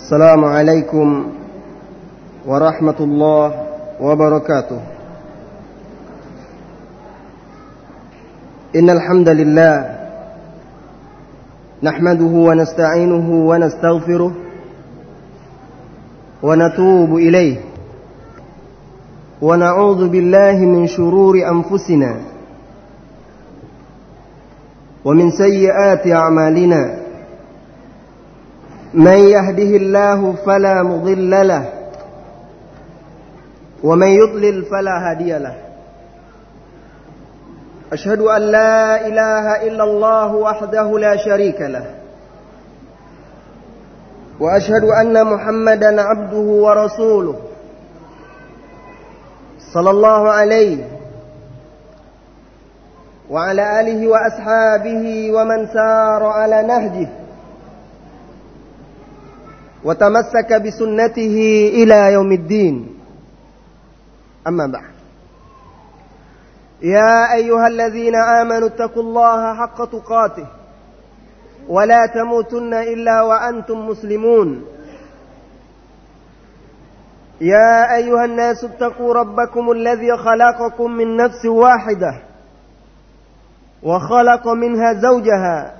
السلام عليكم ورحمة الله وبركاته. إن الحمد لله نحمده ونستعينه ونستغفره ونتوب إليه ونعوذ بالله من شرور أنفسنا ومن سيئات أعمالنا. من يهده الله فلا مضل له ومن يضلل فلا هادي له. أشهد أن لا إله إلا الله وحده لا شريك له. وأشهد أن محمدا عبده ورسوله صلى الله عليه وعلى آله وأصحابه ومن سار على نهجه. وتمسك بسنته إلى يوم الدين. أما بعد. يا أيها الذين آمنوا اتقوا الله حق تقاته ولا تموتن إلا وأنتم مسلمون. يا أيها الناس اتقوا ربكم الذي خلقكم من نفس واحدة وخلق منها زوجها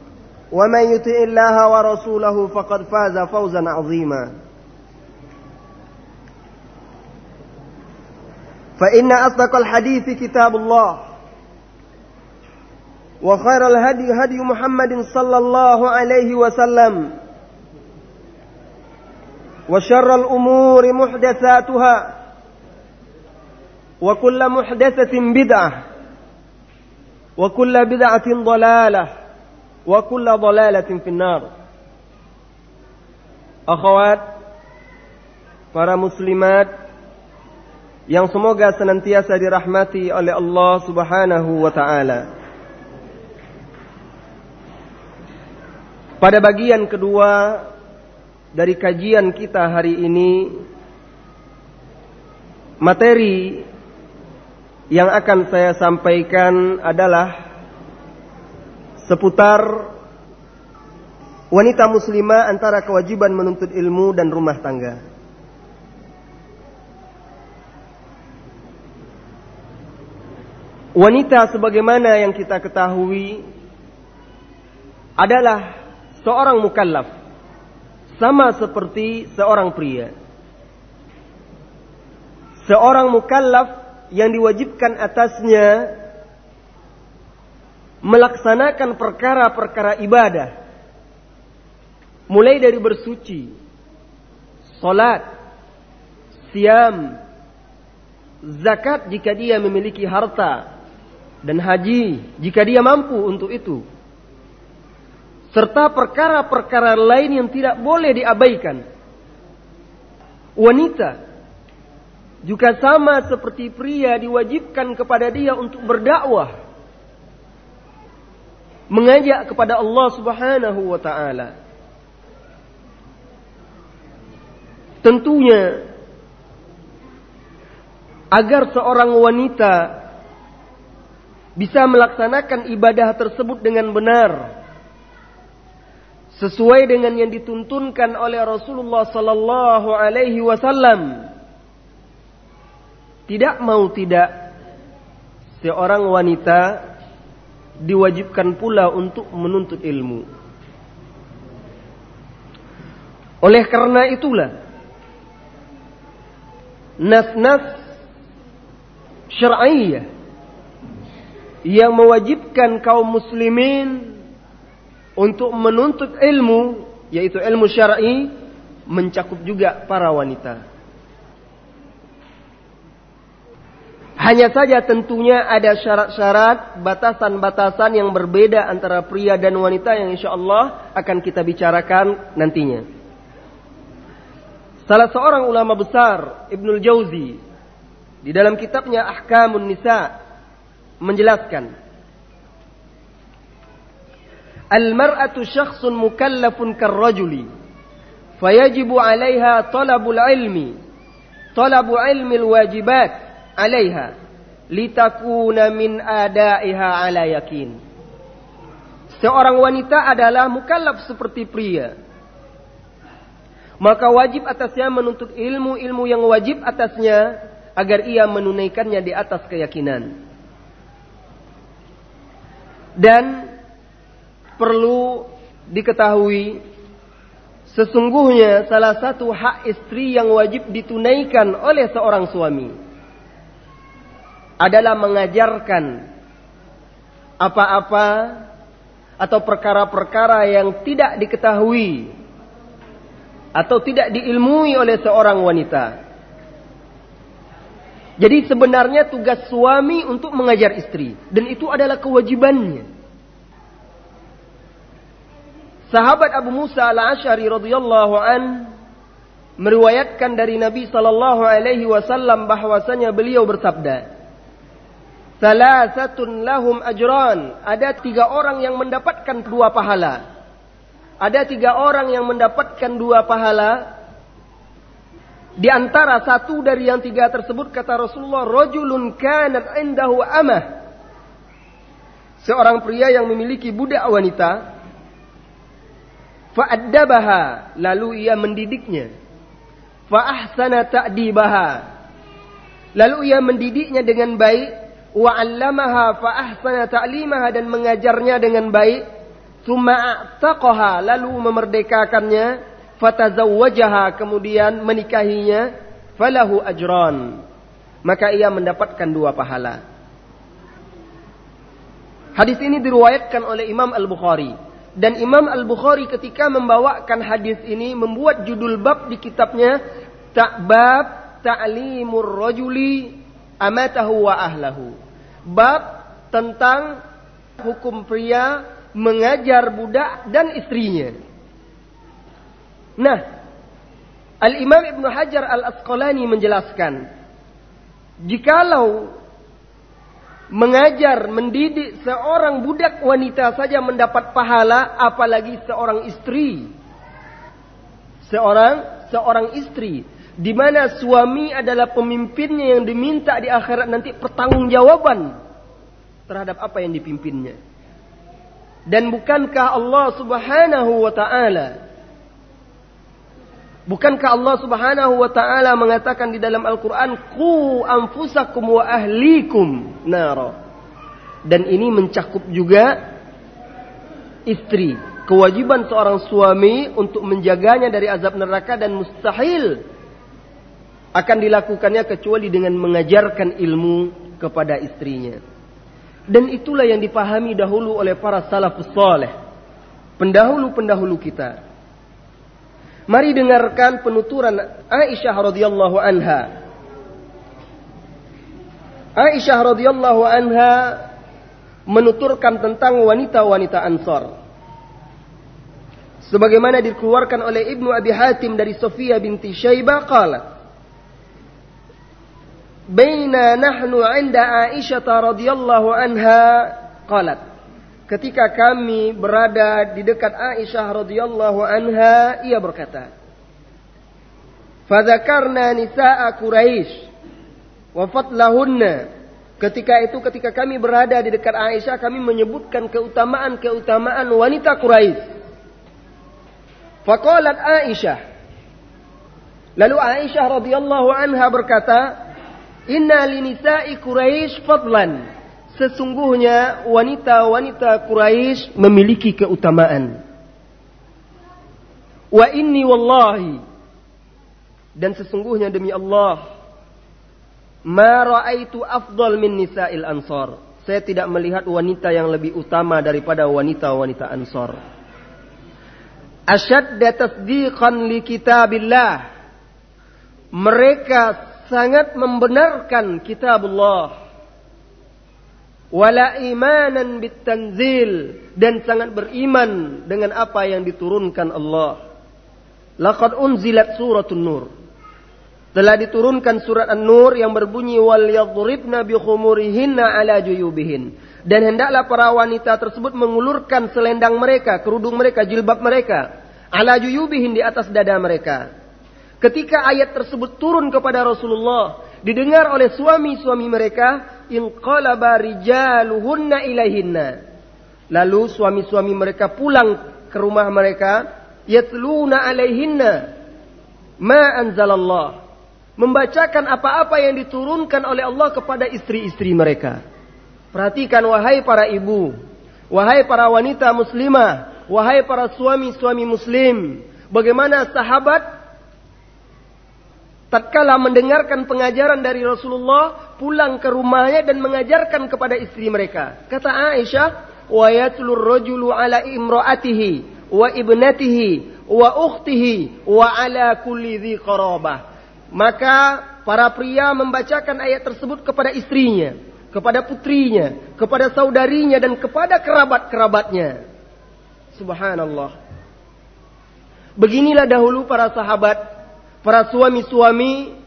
ومن يطع الله ورسوله فقد فاز فوزا عظيما. فإن أصدق الحديث كتاب الله. وخير الهدي هدي محمد صلى الله عليه وسلم. وشر الأمور محدثاتها. وكل محدثة بدعة. وكل بدعة ضلالة. وكل ضلالة في النار أخوات para muslimat yang semoga senantiasa dirahmati oleh Allah Subhanahu wa taala. Pada bagian kedua dari kajian kita hari ini materi yang akan saya sampaikan adalah seputar wanita muslimah antara kewajiban menuntut ilmu dan rumah tangga. Wanita sebagaimana yang kita ketahui adalah seorang mukallaf sama seperti seorang pria. Seorang mukallaf yang diwajibkan atasnya melaksanakan perkara-perkara ibadah mulai dari bersuci, salat, siam, zakat jika dia memiliki harta dan haji jika dia mampu untuk itu. Serta perkara-perkara lain yang tidak boleh diabaikan. Wanita juga sama seperti pria diwajibkan kepada dia untuk berdakwah. Mengajak kepada Allah Subhanahu wa taala. Tentunya agar seorang wanita bisa melaksanakan ibadah tersebut dengan benar sesuai dengan yang dituntunkan oleh Rasulullah sallallahu alaihi wasallam tidak mau tidak seorang wanita diwajibkan pula untuk menuntut ilmu oleh karena itulah nas-nas syar'iyah yang mewajibkan kaum muslimin untuk menuntut ilmu yaitu ilmu syar'i mencakup juga para wanita. Hanya saja tentunya ada syarat-syarat, batasan-batasan yang berbeda antara pria dan wanita yang insya Allah akan kita bicarakan nantinya. Salah seorang ulama besar, Ibnul Jauzi, di dalam kitabnya Ahkamun Nisa menjelaskan Al-mar'atu syakhsun mukallafun karrajuli fayajibu 'alaiha talabul ilmi talabu ilmi al-wajibat 'alaiha litakuna min adaiha 'ala yakin. Seorang wanita adalah mukallaf seperti pria. Maka wajib atasnya menuntut ilmu-ilmu yang wajib atasnya agar ia menunaikannya di atas keyakinan. Dan perlu diketahui sesungguhnya salah satu hak istri yang wajib ditunaikan oleh seorang suami adalah mengajarkan apa-apa atau perkara-perkara yang tidak diketahui atau tidak diilmui oleh seorang wanita. Jadi sebenarnya tugas suami untuk mengajar istri dan itu adalah kewajibannya. Sahabat Abu Musa al-Ash'ari radhiyallahu an meriwayatkan dari Nabi sallallahu alaihi wasallam bahwasanya beliau bersabda, "Salasatun lahum ajran." Ada tiga orang yang mendapatkan dua pahala. Ada tiga orang yang mendapatkan dua pahala. Di antara satu dari yang tiga tersebut kata Rasulullah, "Rajulun kanat indahu amah." Seorang pria yang memiliki budak wanita Fa'addabaha. Lalu ia mendidiknya. Fa'ahsana ta'dibaha. Lalu ia mendidiknya dengan baik. Wa'allamaha fa'ahsana ta'limaha dan mengajarnya dengan baik. Thumma Lalu memerdekakannya. Fatazawwajaha. Kemudian menikahinya. Falahu ajran. Maka ia mendapatkan dua pahala. Hadis ini diriwayatkan oleh Imam Al-Bukhari dan Imam Al-Bukhari ketika membawakan hadis ini membuat judul bab di kitabnya Ta'bab Ta'limur Rajuli Amatahu wa Ahlahu. Bab tentang hukum pria mengajar budak dan istrinya. Nah, Al-Imam Ibn Hajar Al-Asqalani menjelaskan, jikalau mengajar, mendidik seorang budak wanita saja mendapat pahala, apalagi seorang istri. Seorang seorang istri di mana suami adalah pemimpinnya yang diminta di akhirat nanti pertanggungjawaban terhadap apa yang dipimpinnya. Dan bukankah Allah Subhanahu wa taala Bukankah Allah Subhanahu wa taala mengatakan di dalam Al-Qur'an, "Qu anfusakum wa ahlikum nara." Dan ini mencakup juga istri. Kewajiban seorang suami untuk menjaganya dari azab neraka dan mustahil akan dilakukannya kecuali dengan mengajarkan ilmu kepada istrinya. Dan itulah yang dipahami dahulu oleh para salafus saleh. Pendahulu-pendahulu kita Mari dengarkan penuturan Aisyah radhiyallahu anha. Aisyah radhiyallahu anha menuturkan tentang wanita-wanita Ansar. Sebagaimana dikeluarkan oleh Ibnu Abi Hatim dari Sofia binti Syaibah qalat Baina nahnu 'inda Aisyah radhiyallahu anha qalat ketika kami berada di dekat Aisyah radhiyallahu anha, ia berkata, "Fadzakarna nisaa Quraisy wa fatlahunna." Ketika itu ketika kami berada di dekat Aisyah, kami menyebutkan keutamaan-keutamaan wanita Quraisy. Faqalat Aisyah. Lalu Aisyah radhiyallahu anha berkata, "Inna linisa'i Quraisy fadlan." sesungguhnya wanita-wanita Quraisy memiliki keutamaan. Wa inni wallahi dan sesungguhnya demi Allah ma raaitu afdal min nisa'il ansar. Saya tidak melihat wanita yang lebih utama daripada wanita-wanita Ansar. Asyadda tasdiqan li kitabillah. Mereka sangat membenarkan kitabullah wala imanan bitanzil dan sangat beriman dengan apa yang diturunkan Allah. Laqad unzilat suratun nur. Telah diturunkan surat An-Nur yang berbunyi wal yadhribna bi ala juyubihin. Dan hendaklah para wanita tersebut mengulurkan selendang mereka, kerudung mereka, jilbab mereka. Ala juyubihin di atas dada mereka. Ketika ayat tersebut turun kepada Rasulullah, didengar oleh suami-suami mereka, inqalaba rijaluhunna ilaihinna. Lalu suami-suami mereka pulang ke rumah mereka, yatluna alaihinna ma anzalallah membacakan apa-apa yang diturunkan oleh Allah kepada istri-istri mereka. Perhatikan wahai para ibu, wahai para wanita muslimah, wahai para suami-suami muslim, bagaimana sahabat tatkala mendengarkan pengajaran dari Rasulullah pulang ke rumahnya dan mengajarkan kepada istri mereka. Kata Aisyah, "Wa yatlur rajulu ala imra'atihi wa ibnatihi wa ukhtihi wa ala kulli dhi qarabah." Maka para pria membacakan ayat tersebut kepada istrinya, kepada putrinya, kepada saudarinya dan kepada kerabat-kerabatnya. Subhanallah. Beginilah dahulu para sahabat, para suami-suami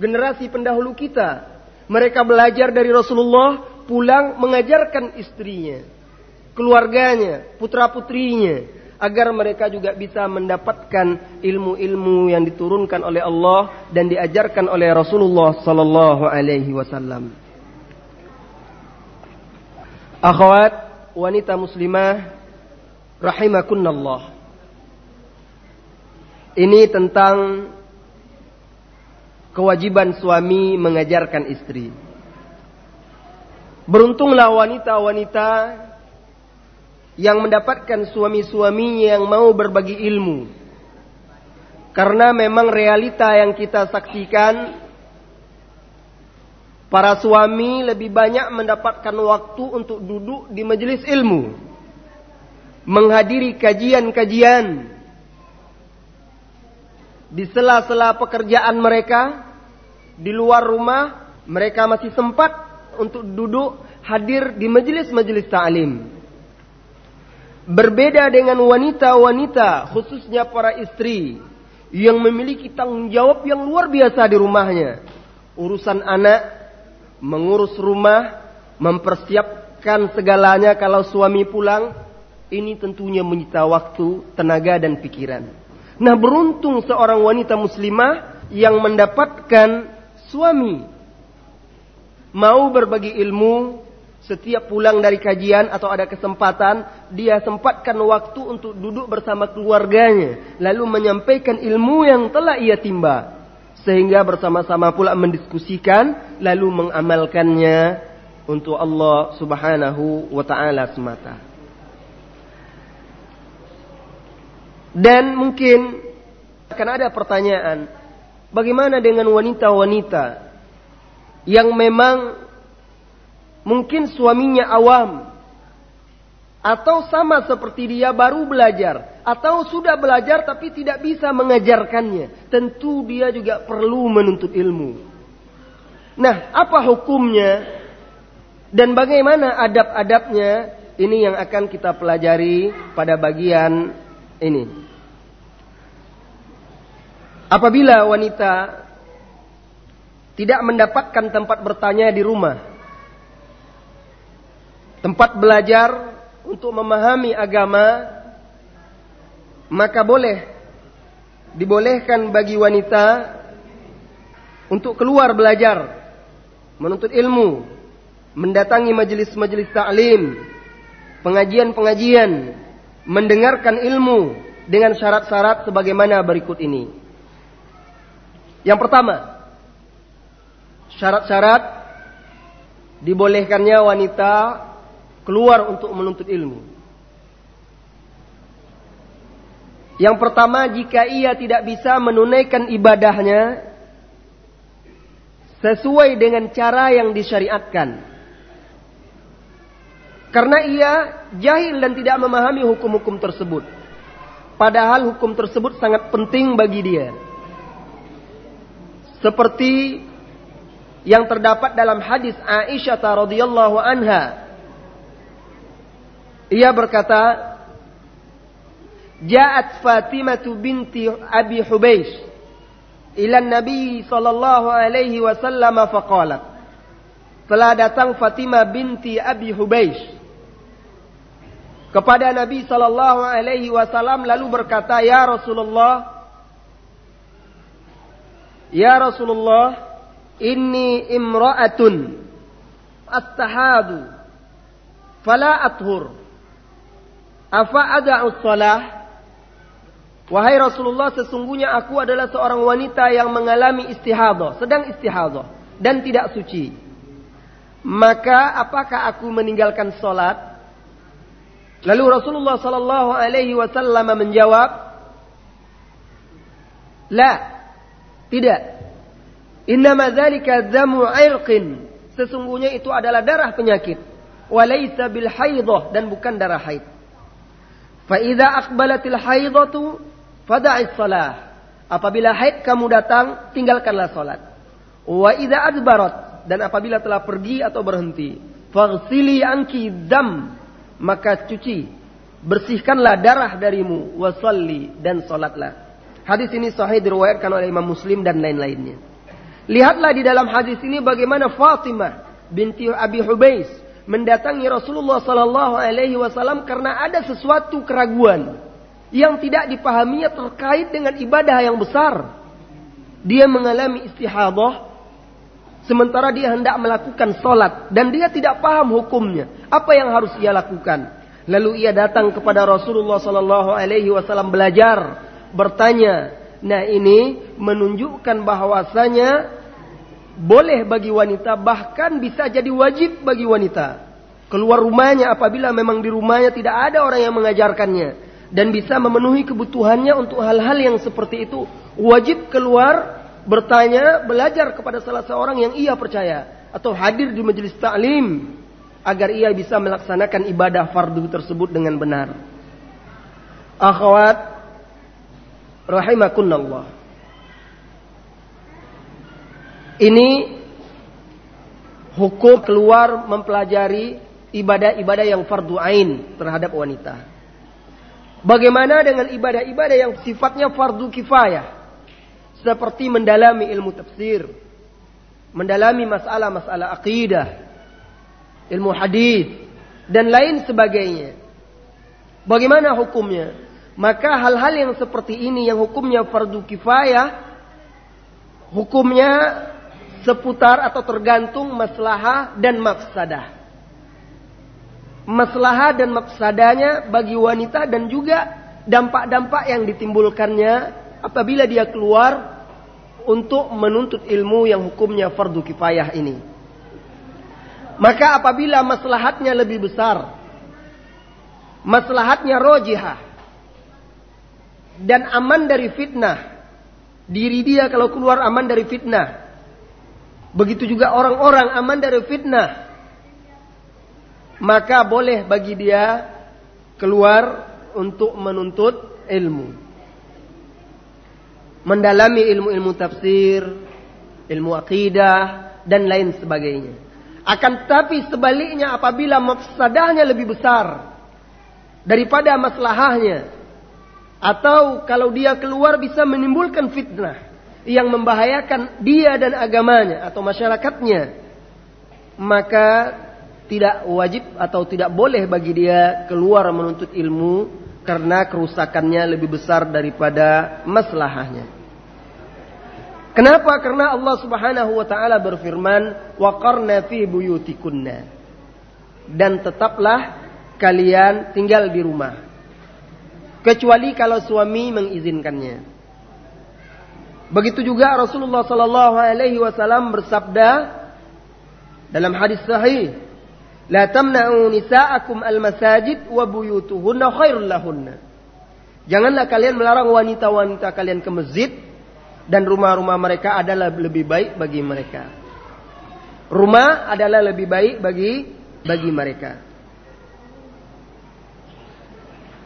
generasi pendahulu kita. Mereka belajar dari Rasulullah, pulang mengajarkan istrinya, keluarganya, putra-putrinya, agar mereka juga bisa mendapatkan ilmu-ilmu yang diturunkan oleh Allah dan diajarkan oleh Rasulullah sallallahu alaihi wasallam. Akhwat wanita muslimah rahimakunallah. Ini tentang kewajiban suami mengajarkan istri. Beruntunglah wanita-wanita yang mendapatkan suami-suaminya yang mau berbagi ilmu. Karena memang realita yang kita saksikan para suami lebih banyak mendapatkan waktu untuk duduk di majelis ilmu, menghadiri kajian-kajian di sela-sela pekerjaan mereka di luar rumah, mereka masih sempat untuk duduk hadir di majelis-majelis ta'lim. Berbeda dengan wanita-wanita, khususnya para istri yang memiliki tanggung jawab yang luar biasa di rumahnya. Urusan anak, mengurus rumah, mempersiapkan segalanya kalau suami pulang, ini tentunya menyita waktu, tenaga dan pikiran. Nah, beruntung seorang wanita muslimah yang mendapatkan suami mau berbagi ilmu, setiap pulang dari kajian atau ada kesempatan, dia sempatkan waktu untuk duduk bersama keluarganya, lalu menyampaikan ilmu yang telah ia timba, sehingga bersama-sama pula mendiskusikan, lalu mengamalkannya untuk Allah Subhanahu wa taala semata. Dan mungkin akan ada pertanyaan, bagaimana dengan wanita-wanita yang memang Mungkin suaminya awam. Atau sama seperti dia baru belajar. Atau sudah belajar tapi tidak bisa mengajarkannya. Tentu dia juga perlu menuntut ilmu. Nah, apa hukumnya? Dan bagaimana adab-adabnya? Ini yang akan kita pelajari pada bagian ini. Apabila wanita tidak mendapatkan tempat bertanya di rumah, tempat belajar untuk memahami agama, maka boleh dibolehkan bagi wanita untuk keluar belajar, menuntut ilmu, mendatangi majelis-majelis taklim, pengajian-pengajian, mendengarkan ilmu dengan syarat-syarat sebagaimana berikut ini. Yang pertama, syarat-syarat dibolehkannya wanita keluar untuk menuntut ilmu. Yang pertama, jika ia tidak bisa menunaikan ibadahnya sesuai dengan cara yang disyariatkan. Karena ia jahil dan tidak memahami hukum-hukum tersebut. Padahal hukum tersebut sangat penting bagi dia. Seperti yang terdapat dalam hadis Aisyah radhiyallahu anha. Ia berkata, Ja'at Fatimah binti Abi Hubeish ila Nabi sallallahu alaihi wasallam faqalat Telah datang Fatimah binti Abi Hubeish kepada Nabi sallallahu alaihi wasallam lalu berkata ya Rasulullah Ya Rasulullah inni imra'atun astahadu fala athur afa ada'u salah Wahai Rasulullah, sesungguhnya aku adalah seorang wanita yang mengalami istihadah, sedang istihadah dan tidak suci. Maka apakah aku meninggalkan solat? Lalu Rasulullah Sallallahu Alaihi Wasallam menjawab, La, tidak. Innama dzalika damu irqin. Sesungguhnya itu adalah darah penyakit. Walaysa bil haidah dan bukan darah haid. Fa idza aqbalatil haidatu Fada'is salah. Apabila haid kamu datang, tinggalkanlah salat. Wa idza adbarat dan apabila telah pergi atau berhenti, faghsili anki dam, maka cuci, bersihkanlah darah darimu, wasalli dan salatlah. Hadis ini sahih diriwayatkan oleh Imam Muslim dan lain-lainnya. Lihatlah di dalam hadis ini bagaimana Fatimah binti Abi Hubais mendatangi Rasulullah sallallahu alaihi wasallam karena ada sesuatu keraguan yang tidak dipahaminya terkait dengan ibadah yang besar. Dia mengalami istihadah sementara dia hendak melakukan sholat dan dia tidak paham hukumnya. Apa yang harus ia lakukan? Lalu ia datang kepada Rasulullah Sallallahu Alaihi Wasallam belajar, bertanya. Nah ini menunjukkan bahwasanya boleh bagi wanita bahkan bisa jadi wajib bagi wanita. Keluar rumahnya apabila memang di rumahnya tidak ada orang yang mengajarkannya. Dan bisa memenuhi kebutuhannya untuk hal-hal yang seperti itu, wajib keluar bertanya, belajar kepada salah seorang yang ia percaya. Atau hadir di majelis taklim agar ia bisa melaksanakan ibadah fardu tersebut dengan benar. Akhwat rahimakunallah. Ini hukum keluar mempelajari ibadah-ibadah yang fardu ain terhadap wanita. Bagaimana dengan ibadah-ibadah yang sifatnya fardu kifayah? Seperti mendalami ilmu tafsir, mendalami masalah-masalah akidah, ilmu hadis dan lain sebagainya. Bagaimana hukumnya? Maka hal-hal yang seperti ini yang hukumnya fardu kifayah, hukumnya seputar atau tergantung maslahah dan mafsadah maslahah dan mafsadanya bagi wanita dan juga dampak-dampak yang ditimbulkannya apabila dia keluar untuk menuntut ilmu yang hukumnya fardu kifayah ini. Maka apabila maslahatnya lebih besar, maslahatnya rojihah, dan aman dari fitnah, diri dia kalau keluar aman dari fitnah, begitu juga orang-orang aman dari fitnah, maka boleh bagi dia keluar untuk menuntut ilmu. Mendalami ilmu-ilmu tafsir, ilmu akidah, dan lain sebagainya. Akan tetapi sebaliknya apabila mafsadahnya lebih besar daripada maslahahnya. Atau kalau dia keluar bisa menimbulkan fitnah yang membahayakan dia dan agamanya atau masyarakatnya. Maka tidak wajib atau tidak boleh bagi dia keluar menuntut ilmu karena kerusakannya lebih besar daripada maslahahnya. Kenapa? Karena Allah Subhanahu wa taala berfirman, "Wa qarna fi buyutikunna." Dan tetaplah kalian tinggal di rumah. Kecuali kalau suami mengizinkannya. Begitu juga Rasulullah sallallahu alaihi wasallam bersabda dalam hadis sahih tamna'u nisa'akum al-masajid wa buyutuhunna khairul lahunna. Janganlah kalian melarang wanita-wanita kalian ke masjid dan rumah-rumah mereka adalah lebih baik bagi mereka. Rumah adalah lebih baik bagi bagi mereka.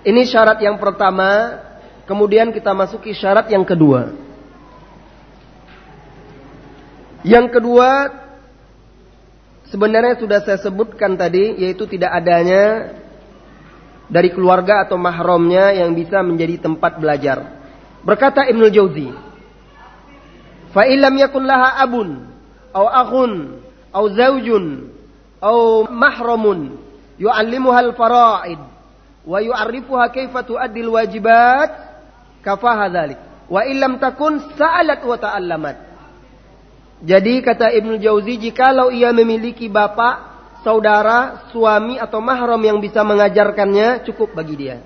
Ini syarat yang pertama, kemudian kita masuki syarat yang kedua. Yang kedua, Sebenarnya sudah saya sebutkan tadi yaitu tidak adanya dari keluarga atau mahramnya yang bisa menjadi tempat belajar. Berkata Ibnu Jauzi, "Fa illam yakun laha abun aw akhun aw zaujun aw mahramun yu'allimuha al-fara'id wa yu'arrifuha kaifa tu'addi al-wajibat kafaha dhalik. Wa illam takun sa'alat wa ta'allamat." Jadi kata Ibnu Jauzi, jikalau ia memiliki bapak, saudara, suami atau mahram yang bisa mengajarkannya, cukup bagi dia.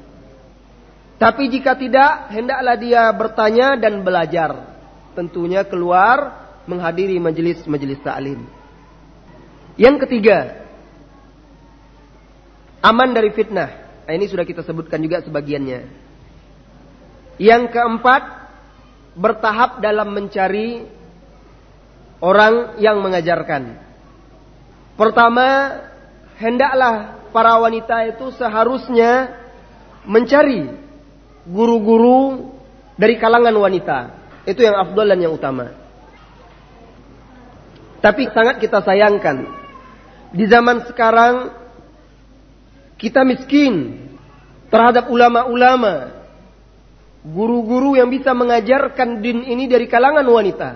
Tapi jika tidak, hendaklah dia bertanya dan belajar. Tentunya keluar menghadiri majelis-majelis ta'lim. Yang ketiga, aman dari fitnah. Nah, ini sudah kita sebutkan juga sebagiannya. Yang keempat, bertahap dalam mencari orang yang mengajarkan. Pertama, hendaklah para wanita itu seharusnya mencari guru-guru dari kalangan wanita. Itu yang afdol dan yang utama. Tapi sangat kita sayangkan. Di zaman sekarang kita miskin terhadap ulama-ulama, guru-guru yang bisa mengajarkan din ini dari kalangan wanita.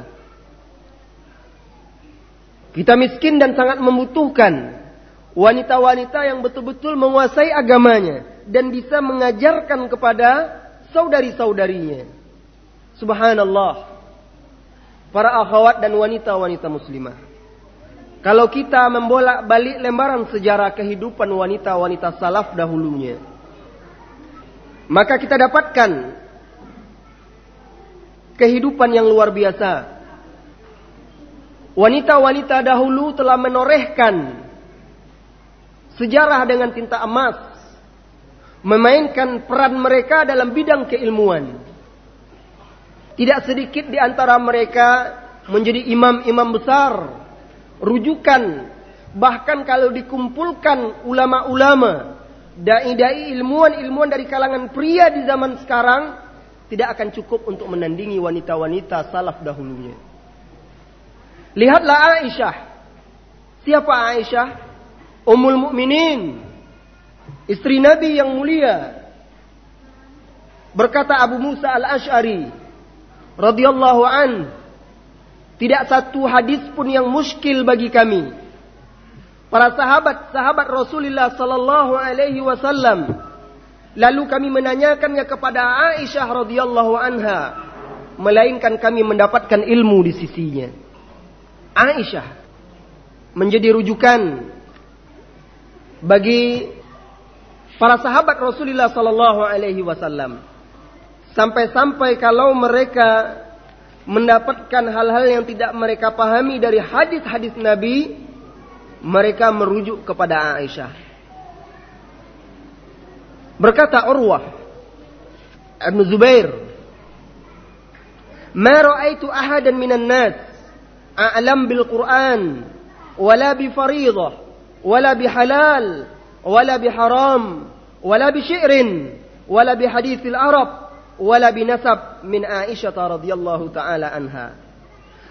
Kita miskin dan sangat membutuhkan wanita-wanita yang betul-betul menguasai agamanya dan bisa mengajarkan kepada saudari-saudarinya. Subhanallah. Para akhwat dan wanita-wanita muslimah. Kalau kita membolak-balik lembaran sejarah kehidupan wanita-wanita salaf dahulunya, maka kita dapatkan kehidupan yang luar biasa Wanita-wanita dahulu telah menorehkan sejarah dengan tinta emas. Memainkan peran mereka dalam bidang keilmuan. Tidak sedikit di antara mereka menjadi imam-imam besar. Rujukan. Bahkan kalau dikumpulkan ulama-ulama. Da'i-da'i ilmuwan-ilmuwan dari kalangan pria di zaman sekarang. Tidak akan cukup untuk menandingi wanita-wanita salaf dahulunya. Lihatlah Aisyah. Siapa Aisyah? Ummul Mukminin. Istri Nabi yang mulia. Berkata Abu Musa Al-Ash'ari radhiyallahu an, tidak satu hadis pun yang muskil bagi kami. Para sahabat, sahabat Rasulullah sallallahu alaihi wasallam lalu kami menanyakannya kepada Aisyah radhiyallahu anha, melainkan kami mendapatkan ilmu di sisinya. Aisyah menjadi rujukan bagi para sahabat Rasulullah sallallahu alaihi wasallam. Sampai-sampai kalau mereka mendapatkan hal-hal yang tidak mereka pahami dari hadis-hadis Nabi, mereka merujuk kepada Aisyah. Berkata Urwah Ibn Zubair, "Ma ra'aitu ahadan minan nas a'lam bil Qur'an wala bi fariidhah wala bi halal wala bi haram wala bi syi'rin wala bi hadithil Arab." wala binasab min Aisyah radhiyallahu taala anha.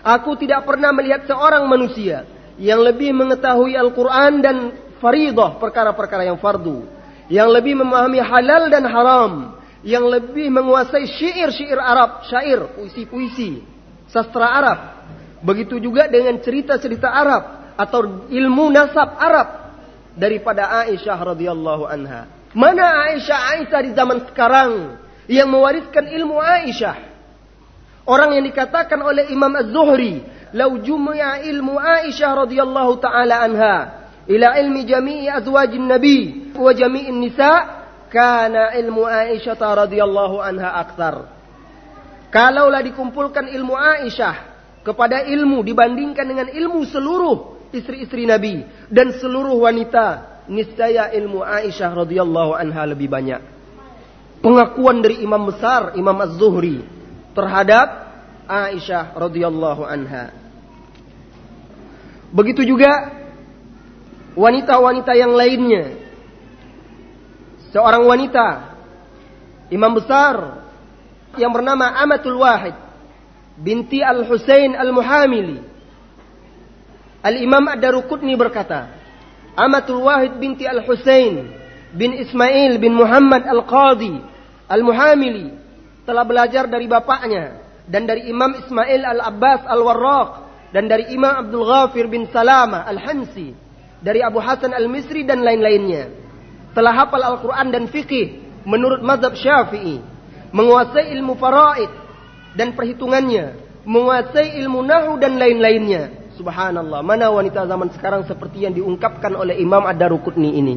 Aku tidak pernah melihat seorang manusia yang lebih mengetahui Al-Qur'an dan faridah perkara-perkara yang fardu, yang lebih memahami halal dan haram, yang lebih menguasai syair-syair Arab, syair, puisi-puisi, sastra Arab. Begitu juga dengan cerita-cerita Arab atau ilmu nasab Arab daripada Aisyah radhiyallahu anha. Mana Aisyah Aisyah di zaman sekarang yang mewariskan ilmu Aisyah? Orang yang dikatakan oleh Imam Az-Zuhri, "Lau jumi'a ilmu Aisyah radhiyallahu taala anha ila ilmi jami'i azwajin Nabi wa jami'in nisa, kana ilmu Aisyah radhiyallahu anha akthar." Kalaulah dikumpulkan ilmu Aisyah kepada ilmu dibandingkan dengan ilmu seluruh istri-istri Nabi dan seluruh wanita, niscaya ilmu Aisyah radhiyallahu anha lebih banyak. Pengakuan dari imam besar Imam Az-Zuhri terhadap Aisyah radhiyallahu anha. Begitu juga wanita-wanita yang lainnya. Seorang wanita imam besar yang bernama Amatul Wahid binti Al-Husain Al-Muhamili. Al-Imam Ad-Darukutni berkata, Amatul Wahid binti Al-Husain bin Ismail bin Muhammad Al-Qadi Al-Muhamili telah belajar dari bapaknya dan dari Imam Ismail Al-Abbas Al-Warraq dan dari Imam Abdul Ghafir bin Salama Al-Hamsi dari Abu Hasan Al-Misri dan lain-lainnya. Telah hafal Al-Quran dan fikih menurut mazhab Syafi'i menguasai ilmu faraid dan perhitungannya menguasai ilmu nahu dan lain-lainnya. Subhanallah mana wanita zaman sekarang seperti yang diungkapkan oleh Imam Ad-Daruqutni ini?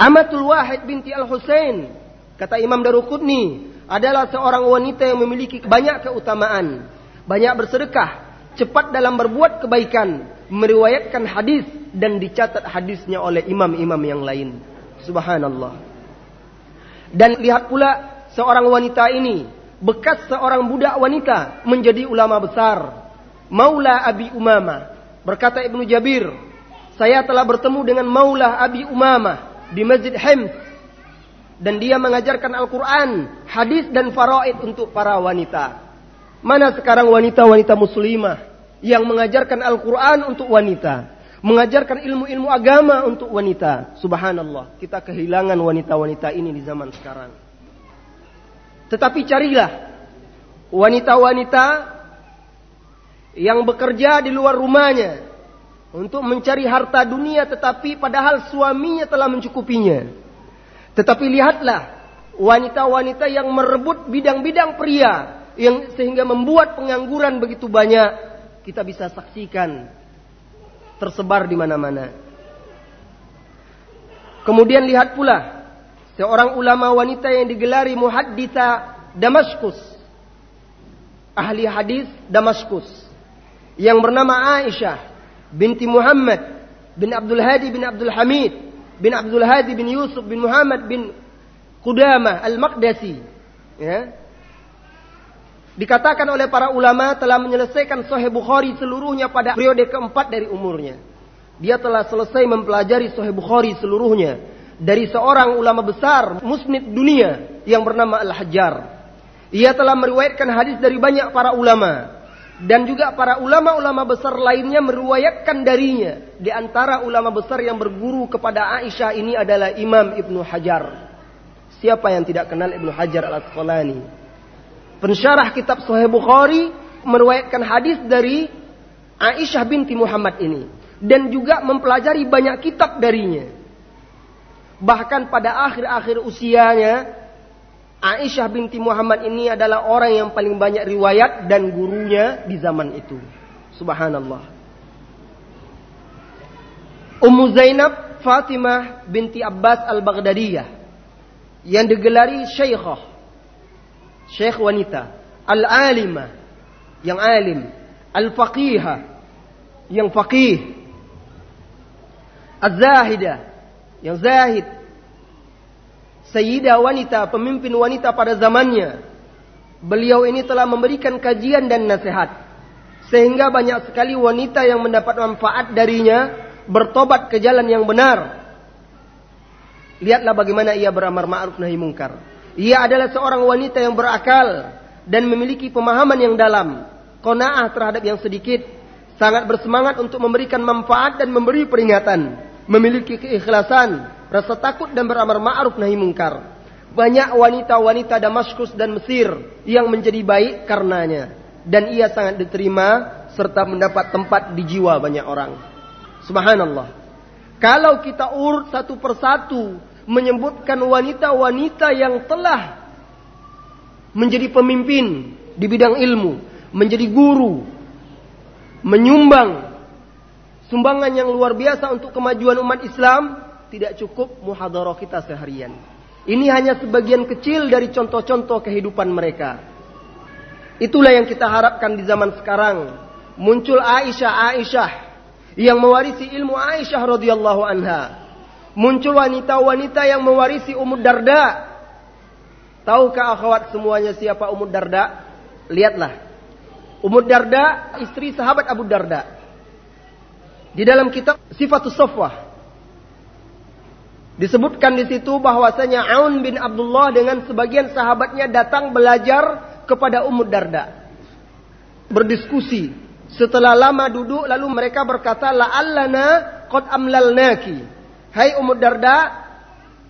Amatul Wahid binti Al-Husain kata Imam Daruqutni adalah seorang wanita yang memiliki banyak keutamaan, banyak bersedekah, cepat dalam berbuat kebaikan, meriwayatkan hadis dan dicatat hadisnya oleh imam-imam yang lain. Subhanallah. Dan lihat pula seorang wanita ini, bekas seorang budak wanita menjadi ulama besar. Maula Abi Umamah. Berkata Ibnu Jabir, saya telah bertemu dengan Maula Abi Umamah di Masjid Hims dan dia mengajarkan Al-Quran, hadis dan faraid untuk para wanita. Mana sekarang wanita-wanita muslimah yang mengajarkan Al-Quran untuk wanita. Mengajarkan ilmu-ilmu agama untuk wanita. Subhanallah, kita kehilangan wanita-wanita ini di zaman sekarang. Tetapi carilah wanita-wanita yang bekerja di luar rumahnya untuk mencari harta dunia tetapi padahal suaminya telah mencukupinya. Tetapi lihatlah wanita-wanita yang merebut bidang-bidang pria yang sehingga membuat pengangguran begitu banyak kita bisa saksikan tersebar di mana-mana. Kemudian lihat pula seorang ulama wanita yang digelari muhadditha Damaskus. Ahli hadis Damaskus yang bernama Aisyah binti Muhammad bin Abdul Hadi bin Abdul Hamid bin Abdul Hadi bin Yusuf bin Muhammad bin Qudamah Al-Maqdasi. Ya. Dikatakan oleh para ulama telah menyelesaikan Sahih Bukhari seluruhnya pada periode keempat dari umurnya. Dia telah selesai mempelajari Sahih Bukhari seluruhnya dari seorang ulama besar musnid dunia yang bernama Al-Hajjar. Ia telah meriwayatkan hadis dari banyak para ulama dan juga para ulama-ulama besar lainnya meriwayatkan darinya. Di antara ulama besar yang berguru kepada Aisyah ini adalah Imam Ibnu Hajar. Siapa yang tidak kenal Ibnu Hajar al-Asqalani? Pensyarah kitab Sahih Bukhari meriwayatkan hadis dari Aisyah binti Muhammad ini dan juga mempelajari banyak kitab darinya. Bahkan pada akhir-akhir usianya Aisyah binti Muhammad ini adalah orang yang paling banyak riwayat dan gurunya di zaman itu. Subhanallah. Ummu Zainab Fatimah binti Abbas Al-Baghdadiyah yang digelari Syekhah. Syekh wanita. Al-Alimah yang alim. Al-Faqihah yang faqih. Az-Zahidah yang zahid Sayyidah wanita, pemimpin wanita pada zamannya. Beliau ini telah memberikan kajian dan nasihat. Sehingga banyak sekali wanita yang mendapat manfaat darinya bertobat ke jalan yang benar. Lihatlah bagaimana ia beramar ma'ruf nahi mungkar. Ia adalah seorang wanita yang berakal dan memiliki pemahaman yang dalam. Kona'ah terhadap yang sedikit. Sangat bersemangat untuk memberikan manfaat dan memberi peringatan. Memiliki keikhlasan rasa takut dan beramar ma'ruf nahi mungkar. Banyak wanita-wanita Damaskus dan Mesir yang menjadi baik karenanya. Dan ia sangat diterima serta mendapat tempat di jiwa banyak orang. Subhanallah. Kalau kita urut satu persatu menyebutkan wanita-wanita yang telah menjadi pemimpin di bidang ilmu, menjadi guru, menyumbang sumbangan yang luar biasa untuk kemajuan umat Islam, tidak cukup muhadarah kita seharian. Ini hanya sebagian kecil dari contoh-contoh kehidupan mereka. Itulah yang kita harapkan di zaman sekarang. Muncul Aisyah Aisyah yang mewarisi ilmu Aisyah radhiyallahu anha. Muncul wanita-wanita yang mewarisi Ummu Darda. Tahukah akhwat semuanya siapa Ummu Darda? Lihatlah. Ummu Darda istri sahabat Abu Darda. Di dalam kitab Sifatus Sofwah Disebutkan di situ bahwasanya Aun bin Abdullah dengan sebagian sahabatnya datang belajar kepada Ummu Darda. Berdiskusi. Setelah lama duduk lalu mereka berkata la'allana qad amlalnaki. Hai Ummu Darda,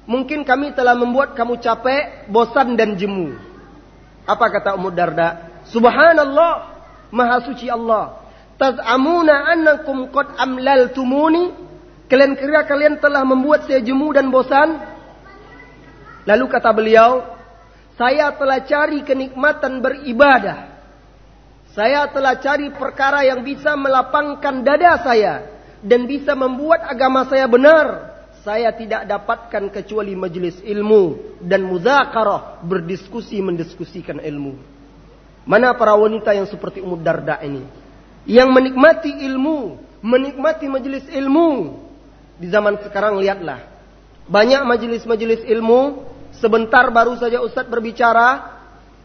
mungkin kami telah membuat kamu capek, bosan dan jemu. Apa kata Ummu Darda? Subhanallah, Maha suci Allah. Taz'amuna annakum qad amlaltumuni? Kalian kira kalian telah membuat saya jemu dan bosan? Lalu kata beliau, saya telah cari kenikmatan beribadah. Saya telah cari perkara yang bisa melapangkan dada saya dan bisa membuat agama saya benar saya tidak dapatkan kecuali majelis ilmu dan muzakarah berdiskusi mendiskusikan ilmu. Mana para wanita yang seperti Ummu Darda ini yang menikmati ilmu, menikmati majelis ilmu. Di zaman sekarang lihatlah banyak majelis-majelis ilmu sebentar baru saja Ustadz berbicara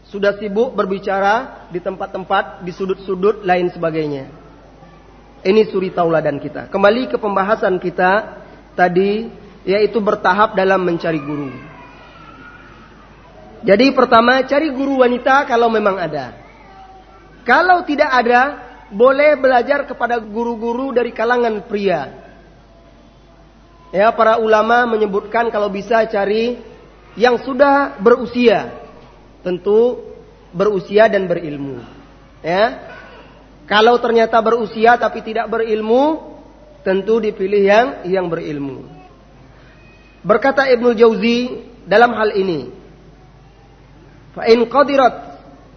sudah sibuk berbicara di tempat-tempat di sudut-sudut lain sebagainya. Ini suri tauladan kita. Kembali ke pembahasan kita tadi yaitu bertahap dalam mencari guru. Jadi pertama cari guru wanita kalau memang ada. Kalau tidak ada, boleh belajar kepada guru-guru dari kalangan pria. Ya, para ulama menyebutkan kalau bisa cari yang sudah berusia. Tentu berusia dan berilmu. Ya. Kalau ternyata berusia tapi tidak berilmu, tentu dipilih yang yang berilmu. Berkata Ibnu Jauzi dalam hal ini, fa in qadirat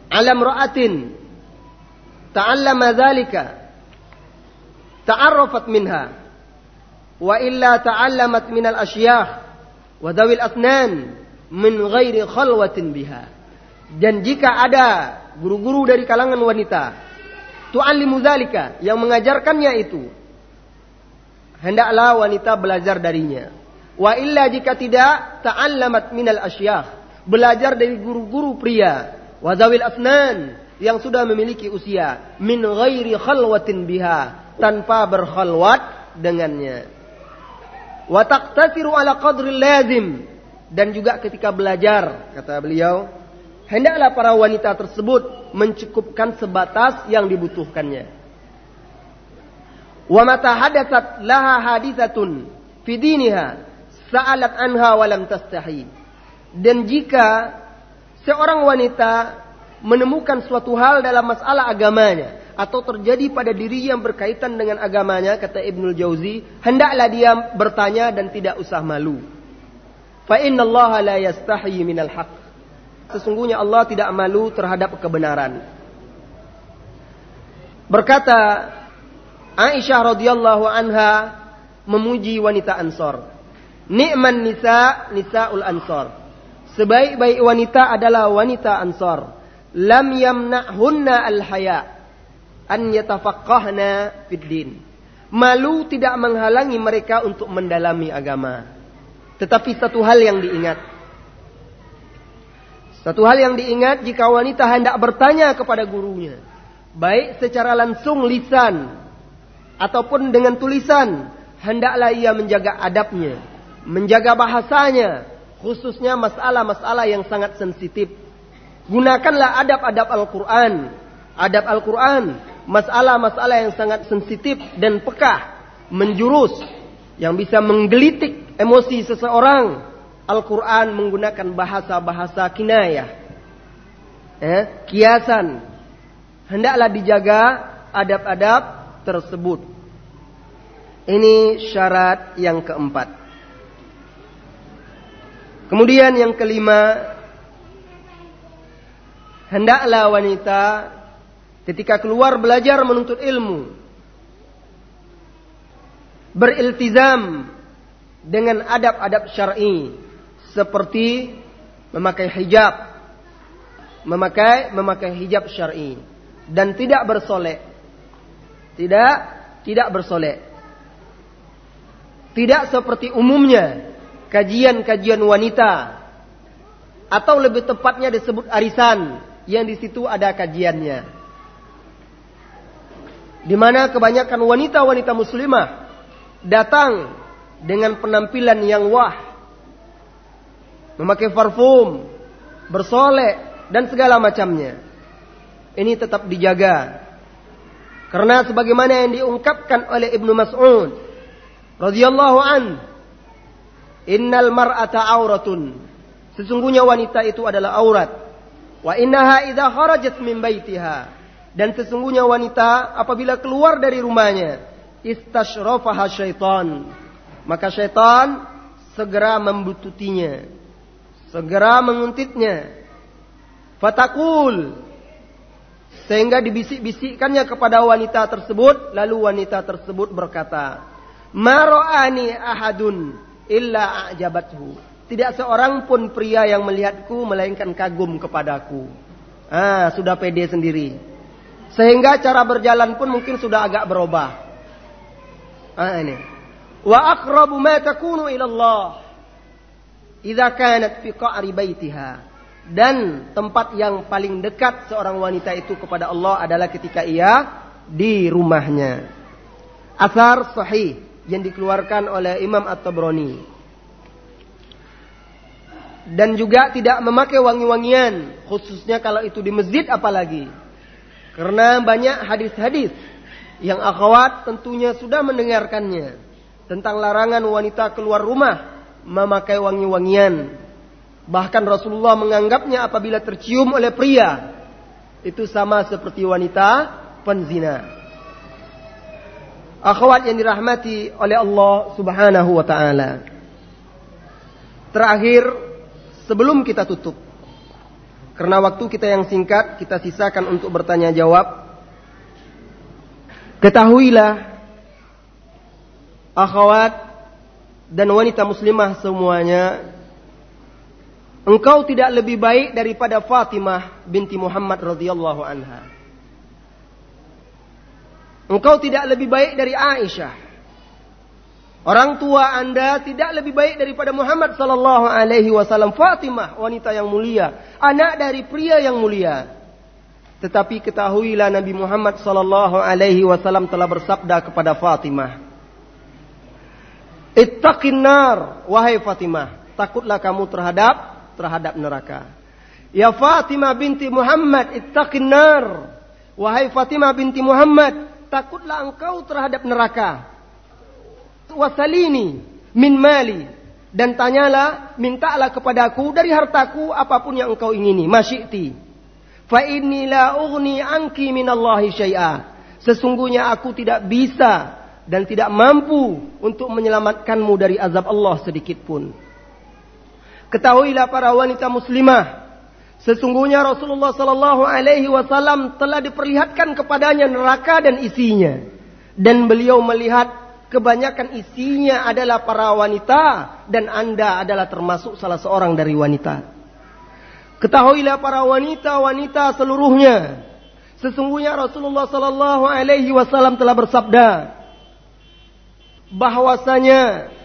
ala imra'atin ta'allama dzalika ta'arrafat minha wa illa ta'allamat min al-asyakh wa dawil asnan min ghairi khalwatin biha. Dan jika ada guru-guru dari kalangan wanita tu'allimu dzalika yang mengajarkannya itu hendaklah wanita belajar darinya. Wa illa jika tidak, ta'allamat minal asyah. Belajar dari guru-guru pria. Wazawil asnan. Yang sudah memiliki usia. Min ghairi khalwatin biha. Tanpa berkhalwat dengannya. Wa taqtasiru ala qadri lazim. Dan juga ketika belajar, kata beliau. Hendaklah para wanita tersebut mencukupkan sebatas yang dibutuhkannya. Wa mata hadatsat laha hadisatun fi diniha sa'alat anha wa lam tastahi. Dan jika seorang wanita menemukan suatu hal dalam masalah agamanya atau terjadi pada diri yang berkaitan dengan agamanya kata Ibnul Jauzi, hendaklah dia bertanya dan tidak usah malu. Fa inna Allah la yastahi minal haq. Sesungguhnya Allah tidak malu terhadap kebenaran. Berkata Aisyah radhiyallahu anha memuji wanita Ansor. Ni'man nisa nisaul Ansor. Sebaik-baik wanita adalah wanita Ansor. Lam yamna'hunna al-haya an yatafaqqahna fid din. Malu tidak menghalangi mereka untuk mendalami agama. Tetapi satu hal yang diingat. Satu hal yang diingat jika wanita hendak bertanya kepada gurunya. Baik secara langsung lisan ataupun dengan tulisan, hendaklah ia menjaga adabnya, menjaga bahasanya, khususnya masalah-masalah yang sangat sensitif. Gunakanlah adab-adab Al-Quran, adab Al-Quran, masalah-masalah yang sangat sensitif dan pekah, menjurus, yang bisa menggelitik emosi seseorang. Al-Quran menggunakan bahasa-bahasa kinayah, eh, kiasan. Hendaklah dijaga adab-adab tersebut. Ini syarat yang keempat. Kemudian yang kelima, hendaklah wanita ketika keluar belajar menuntut ilmu beriltizam dengan adab-adab syar'i seperti memakai hijab, memakai memakai hijab syar'i dan tidak bersolek. Tidak tidak bersolek. Tidak seperti umumnya kajian-kajian wanita atau lebih tepatnya disebut arisan yang di situ ada kajiannya. Di mana kebanyakan wanita-wanita muslimah datang dengan penampilan yang wah, memakai parfum, bersolek dan segala macamnya. Ini tetap dijaga. Karena sebagaimana yang diungkapkan oleh Ibnu Mas'ud radhiyallahu an Innal mar'ata auratun. Sesungguhnya wanita itu adalah aurat. Wa innaha idza kharajat min baitiha. Dan sesungguhnya wanita apabila keluar dari rumahnya, istashrafaha syaitan. Maka syaitan segera membututinya. Segera menguntitnya. Fatakul. Sehingga dibisik-bisikkannya kepada wanita tersebut. Lalu wanita tersebut berkata. Maro'ani ahadun illa a'jabathu. Tidak seorang pun pria yang melihatku melainkan kagum kepadaku. Ah, sudah pede sendiri. Sehingga cara berjalan pun mungkin sudah agak berubah. Ah, ini. Wa aqrabu ma takunu ila Allah idza kanat fi qa'ri baitiha dan tempat yang paling dekat seorang wanita itu kepada Allah adalah ketika ia di rumahnya. Asar sahih yang dikeluarkan oleh Imam At-Tabrani. Dan juga tidak memakai wangi-wangian, khususnya kalau itu di masjid apalagi. Karena banyak hadis-hadis yang akhwat tentunya sudah mendengarkannya tentang larangan wanita keluar rumah memakai wangi-wangian Bahkan Rasulullah menganggapnya apabila tercium oleh pria itu sama seperti wanita penzina. Akhwat yang dirahmati oleh Allah Subhanahu wa taala. Terakhir sebelum kita tutup karena waktu kita yang singkat kita sisakan untuk bertanya jawab. Ketahuilah akhwat dan wanita muslimah semuanya Engkau tidak lebih baik daripada Fatimah binti Muhammad radhiyallahu anha. Engkau tidak lebih baik dari Aisyah. Orang tua Anda tidak lebih baik daripada Muhammad sallallahu alaihi wasallam. Fatimah wanita yang mulia, anak dari pria yang mulia. Tetapi ketahuilah Nabi Muhammad sallallahu alaihi wasallam telah bersabda kepada Fatimah. Ittaqin nar, wahai Fatimah, takutlah kamu terhadap terhadap neraka. Ya Fatimah binti Muhammad, ittaqin nar. Wahai Fatimah binti Muhammad, takutlah engkau terhadap neraka. Wasalini min mali dan tanyalah, mintalah kepadaku dari hartaku apa pun yang engkau ingini, masyiti. Fa la ughni anki minallahi syai'a. Sesungguhnya aku tidak bisa dan tidak mampu untuk menyelamatkanmu dari azab Allah sedikit pun. Ketahuilah para wanita muslimah, sesungguhnya Rasulullah sallallahu alaihi wasallam telah diperlihatkan kepadanya neraka dan isinya. Dan beliau melihat kebanyakan isinya adalah para wanita dan Anda adalah termasuk salah seorang dari wanita. Ketahuilah para wanita-wanita seluruhnya, sesungguhnya Rasulullah sallallahu alaihi wasallam telah bersabda bahwasanya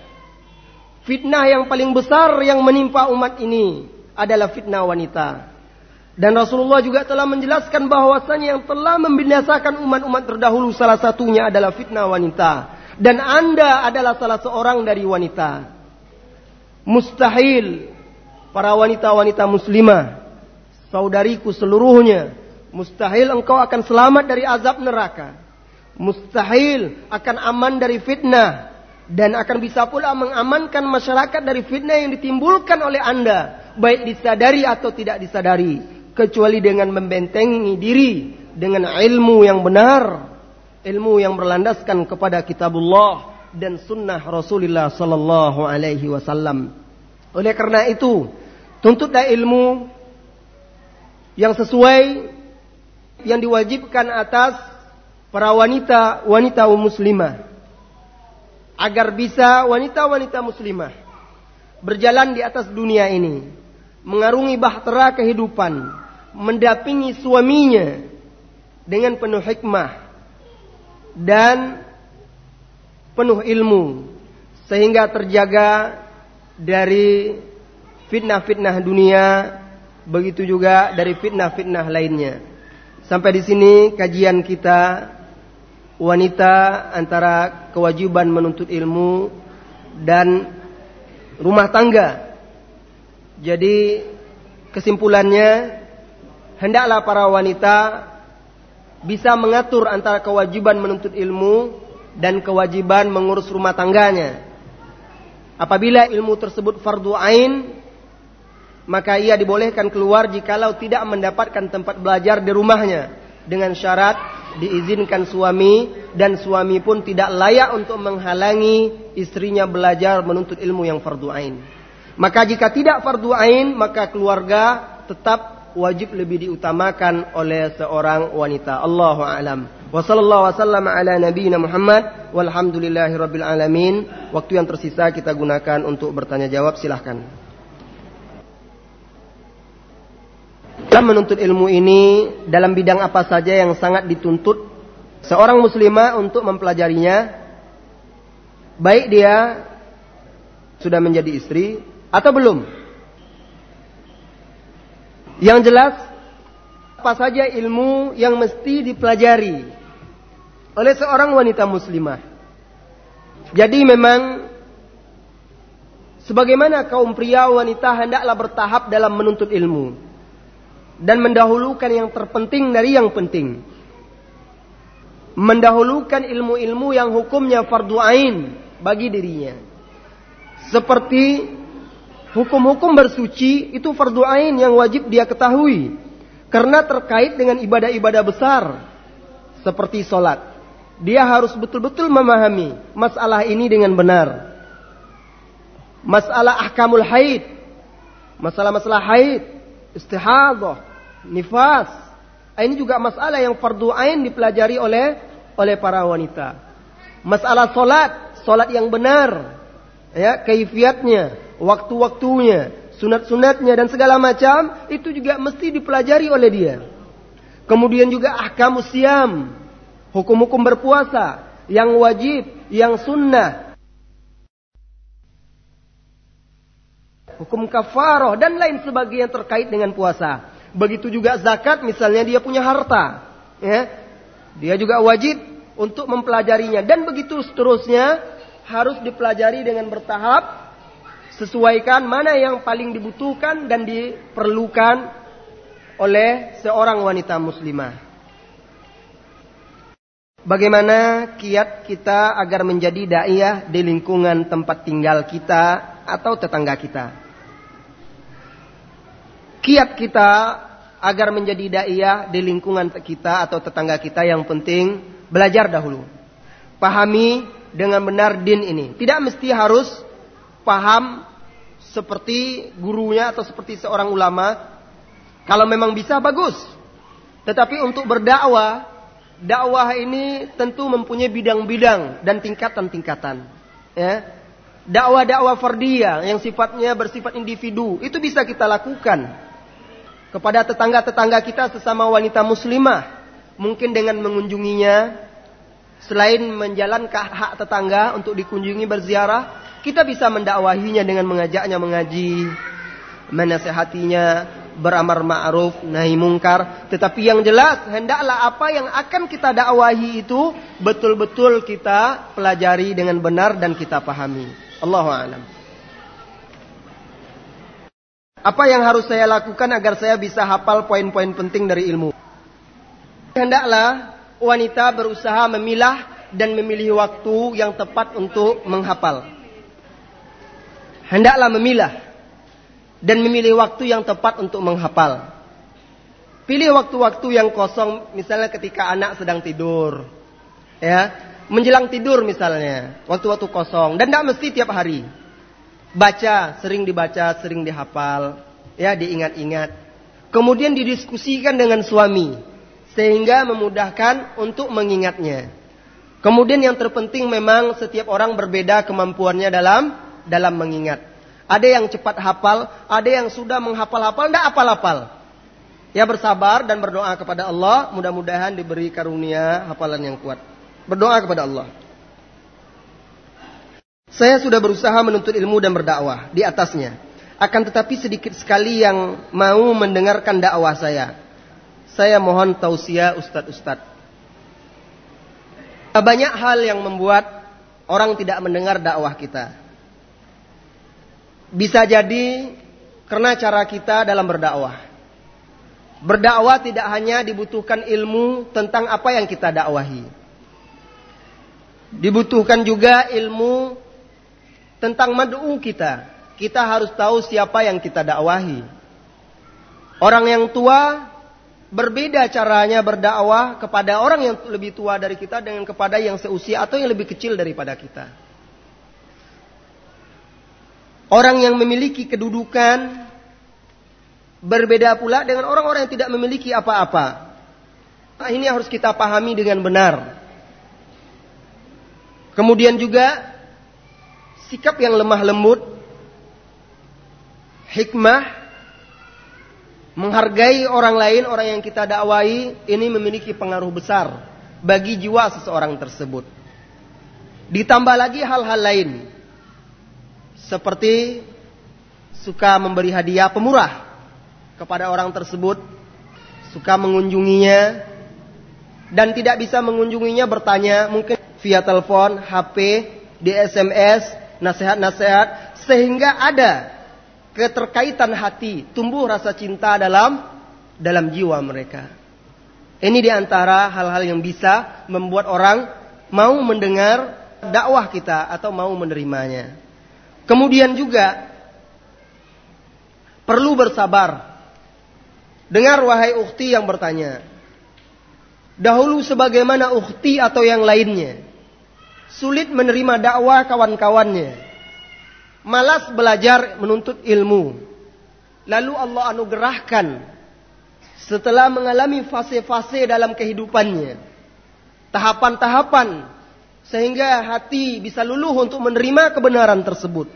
Fitnah yang paling besar yang menimpa umat ini adalah fitnah wanita. Dan Rasulullah juga telah menjelaskan bahwasanya yang telah membinasakan umat-umat terdahulu salah satunya adalah fitnah wanita. Dan Anda adalah salah seorang dari wanita. Mustahil para wanita-wanita muslimah, saudariku seluruhnya, mustahil engkau akan selamat dari azab neraka. Mustahil akan aman dari fitnah dan akan bisa pula mengamankan masyarakat dari fitnah yang ditimbulkan oleh Anda, baik disadari atau tidak disadari, kecuali dengan membentengi diri dengan ilmu yang benar, ilmu yang berlandaskan kepada kitabullah dan sunnah Rasulullah sallallahu alaihi wasallam. Oleh karena itu, tuntutlah ilmu yang sesuai yang diwajibkan atas para wanita wanita muslimah agar bisa wanita-wanita muslimah berjalan di atas dunia ini, mengarungi bahtera kehidupan, mendampingi suaminya dengan penuh hikmah dan penuh ilmu sehingga terjaga dari fitnah-fitnah dunia begitu juga dari fitnah-fitnah lainnya. Sampai di sini kajian kita wanita antara kewajiban menuntut ilmu dan rumah tangga. Jadi kesimpulannya hendaklah para wanita bisa mengatur antara kewajiban menuntut ilmu dan kewajiban mengurus rumah tangganya. Apabila ilmu tersebut fardu ain, maka ia dibolehkan keluar jikalau tidak mendapatkan tempat belajar di rumahnya dengan syarat diizinkan suami dan suami pun tidak layak untuk menghalangi istrinya belajar menuntut ilmu yang fardu ain. Maka jika tidak fardu ain, maka keluarga tetap wajib lebih diutamakan oleh seorang wanita. Allahu a'lam. Wa sallallahu wasallam ala nabiyyina Muhammad walhamdulillahi rabbil alamin. Waktu yang tersisa kita gunakan untuk bertanya jawab silahkan. Dalam menuntut ilmu ini dalam bidang apa saja yang sangat dituntut seorang muslimah untuk mempelajarinya baik dia sudah menjadi istri atau belum. Yang jelas apa saja ilmu yang mesti dipelajari oleh seorang wanita muslimah. Jadi memang sebagaimana kaum pria wanita hendaklah bertahap dalam menuntut ilmu dan mendahulukan yang terpenting dari yang penting. Mendahulukan ilmu-ilmu yang hukumnya fardu ain bagi dirinya. Seperti hukum-hukum bersuci itu fardu ain yang wajib dia ketahui karena terkait dengan ibadah-ibadah besar seperti solat. Dia harus betul-betul memahami masalah ini dengan benar. Masalah ahkamul haid, masalah-masalah haid, istihadah, nifas. Ini juga masalah yang fardu ain dipelajari oleh oleh para wanita. Masalah solat, solat yang benar, ya kaifiatnya, waktu-waktunya, sunat-sunatnya dan segala macam itu juga mesti dipelajari oleh dia. Kemudian juga ahkam usiam, hukum-hukum berpuasa, yang wajib, yang sunnah, hukum kafaroh dan lain sebagainya terkait dengan puasa. Begitu juga zakat misalnya dia punya harta, ya. Dia juga wajib untuk mempelajarinya dan begitu seterusnya harus dipelajari dengan bertahap sesuaikan mana yang paling dibutuhkan dan diperlukan oleh seorang wanita muslimah. Bagaimana kiat kita agar menjadi daiyah di lingkungan tempat tinggal kita atau tetangga kita? kiat kita agar menjadi daiyah di lingkungan kita atau tetangga kita yang penting belajar dahulu. Pahami dengan benar din ini. Tidak mesti harus paham seperti gurunya atau seperti seorang ulama. Kalau memang bisa bagus. Tetapi untuk berdakwah, dakwah ini tentu mempunyai bidang-bidang dan tingkatan-tingkatan. Ya. Dakwah-dakwah fardiyah yang sifatnya bersifat individu itu bisa kita lakukan kepada tetangga-tetangga kita sesama wanita muslimah. Mungkin dengan mengunjunginya, selain menjalankan hak tetangga untuk dikunjungi berziarah, kita bisa mendakwahinya dengan mengajaknya mengaji, menasehatinya, beramar ma'ruf, nahi mungkar. Tetapi yang jelas, hendaklah apa yang akan kita dakwahi itu betul-betul kita pelajari dengan benar dan kita pahami. Allahu a'lam. Apa yang harus saya lakukan agar saya bisa hafal poin-poin penting dari ilmu? Hendaklah wanita berusaha memilah dan memilih waktu yang tepat untuk menghafal. Hendaklah memilah dan memilih waktu yang tepat untuk menghafal. Pilih waktu-waktu yang kosong, misalnya ketika anak sedang tidur. Ya, menjelang tidur misalnya, waktu-waktu kosong dan tidak mesti tiap hari baca, sering dibaca, sering dihafal, ya diingat-ingat. Kemudian didiskusikan dengan suami sehingga memudahkan untuk mengingatnya. Kemudian yang terpenting memang setiap orang berbeda kemampuannya dalam dalam mengingat. Ada yang cepat hafal, ada yang sudah menghafal-hafal, tidak hafal-hafal. Ya bersabar dan berdoa kepada Allah, mudah-mudahan diberi karunia hafalan yang kuat. Berdoa kepada Allah. Saya sudah berusaha menuntut ilmu dan berdakwah di atasnya. Akan tetapi sedikit sekali yang mau mendengarkan dakwah saya. Saya mohon tausiah ustadz-ustadz. Banyak hal yang membuat orang tidak mendengar dakwah kita. Bisa jadi karena cara kita dalam berdakwah. Berdakwah tidak hanya dibutuhkan ilmu tentang apa yang kita dakwahi. Dibutuhkan juga ilmu tentang mad'u kita. Kita harus tahu siapa yang kita dakwahi. Orang yang tua berbeda caranya berdakwah kepada orang yang lebih tua dari kita dengan kepada yang seusia atau yang lebih kecil daripada kita. Orang yang memiliki kedudukan berbeda pula dengan orang-orang yang tidak memiliki apa-apa. Nah, ini harus kita pahami dengan benar. Kemudian juga sikap yang lemah lembut, hikmah, menghargai orang lain, orang yang kita dakwai, ini memiliki pengaruh besar bagi jiwa seseorang tersebut. Ditambah lagi hal-hal lain, seperti suka memberi hadiah pemurah kepada orang tersebut, suka mengunjunginya, dan tidak bisa mengunjunginya bertanya, mungkin via telepon, HP, di SMS, nasihat-nasihat sehingga ada keterkaitan hati, tumbuh rasa cinta dalam dalam jiwa mereka. Ini di antara hal-hal yang bisa membuat orang mau mendengar dakwah kita atau mau menerimanya. Kemudian juga perlu bersabar. Dengar wahai ukhti yang bertanya. Dahulu sebagaimana ukhti atau yang lainnya sulit menerima dakwah kawan-kawannya. Malas belajar menuntut ilmu. Lalu Allah anugerahkan setelah mengalami fase-fase dalam kehidupannya. Tahapan-tahapan sehingga hati bisa luluh untuk menerima kebenaran tersebut.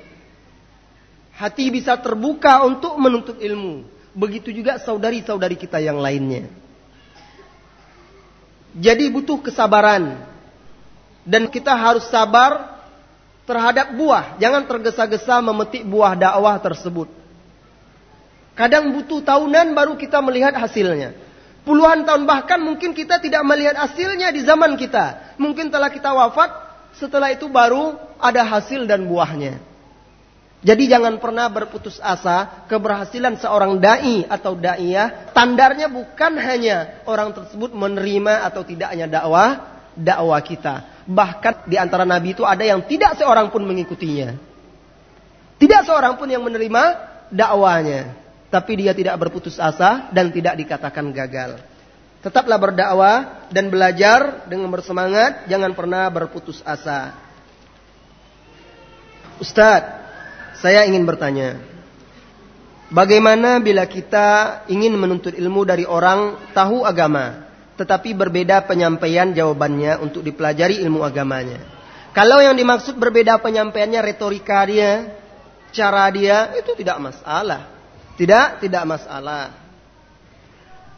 Hati bisa terbuka untuk menuntut ilmu. Begitu juga saudari-saudari kita yang lainnya. Jadi butuh kesabaran dan kita harus sabar terhadap buah. Jangan tergesa-gesa memetik buah dakwah tersebut. Kadang butuh tahunan baru kita melihat hasilnya. Puluhan tahun bahkan mungkin kita tidak melihat hasilnya di zaman kita. Mungkin telah kita wafat, setelah itu baru ada hasil dan buahnya. Jadi jangan pernah berputus asa keberhasilan seorang dai atau daiyah. Tandarnya bukan hanya orang tersebut menerima atau tidaknya dakwah, dakwah kita. Bahkan di antara nabi itu ada yang tidak seorang pun mengikutinya. Tidak seorang pun yang menerima dakwanya. Tapi dia tidak berputus asa dan tidak dikatakan gagal. Tetaplah berdakwah dan belajar dengan bersemangat. Jangan pernah berputus asa. Ustadz, saya ingin bertanya. Bagaimana bila kita ingin menuntut ilmu dari orang tahu agama, tetapi berbeda penyampaian jawabannya untuk dipelajari ilmu agamanya. Kalau yang dimaksud berbeda penyampaiannya retorika dia, cara dia itu tidak masalah. Tidak, tidak masalah.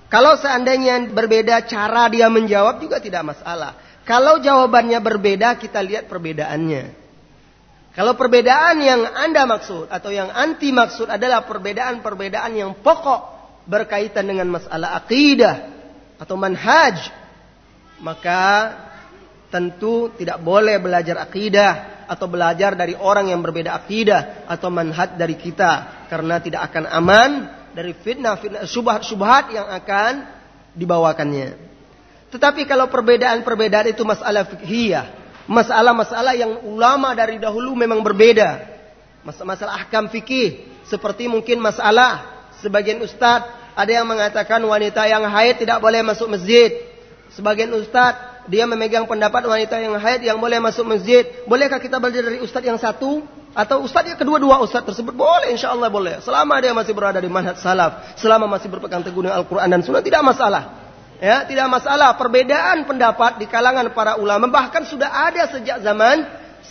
Kalau seandainya berbeda cara dia menjawab juga tidak masalah. Kalau jawabannya berbeda, kita lihat perbedaannya. Kalau perbedaan yang Anda maksud atau yang anti maksud adalah perbedaan-perbedaan yang pokok berkaitan dengan masalah akidah, atau manhaj, maka tentu tidak boleh belajar akidah atau belajar dari orang yang berbeda akidah atau manhaj dari kita karena tidak akan aman dari fitnah fitnah subhat subhat yang akan dibawakannya. Tetapi kalau perbedaan-perbedaan itu masalah fikhiyah, masalah-masalah yang ulama dari dahulu memang berbeda. Masalah ahkam fikih seperti mungkin masalah sebagian ustadz ada yang mengatakan wanita yang haid tidak boleh masuk masjid. Sebagian ustadz dia memegang pendapat wanita yang haid yang boleh masuk masjid. Bolehkah kita belajar dari ustadz yang satu atau ustadz yang kedua-dua ustadz tersebut? Boleh, insya Allah boleh. Selama dia masih berada di manhaj salaf, selama masih berpegang teguh dengan Al-Quran dan Sunnah tidak masalah. Ya, tidak masalah. Perbedaan pendapat di kalangan para ulama bahkan sudah ada sejak zaman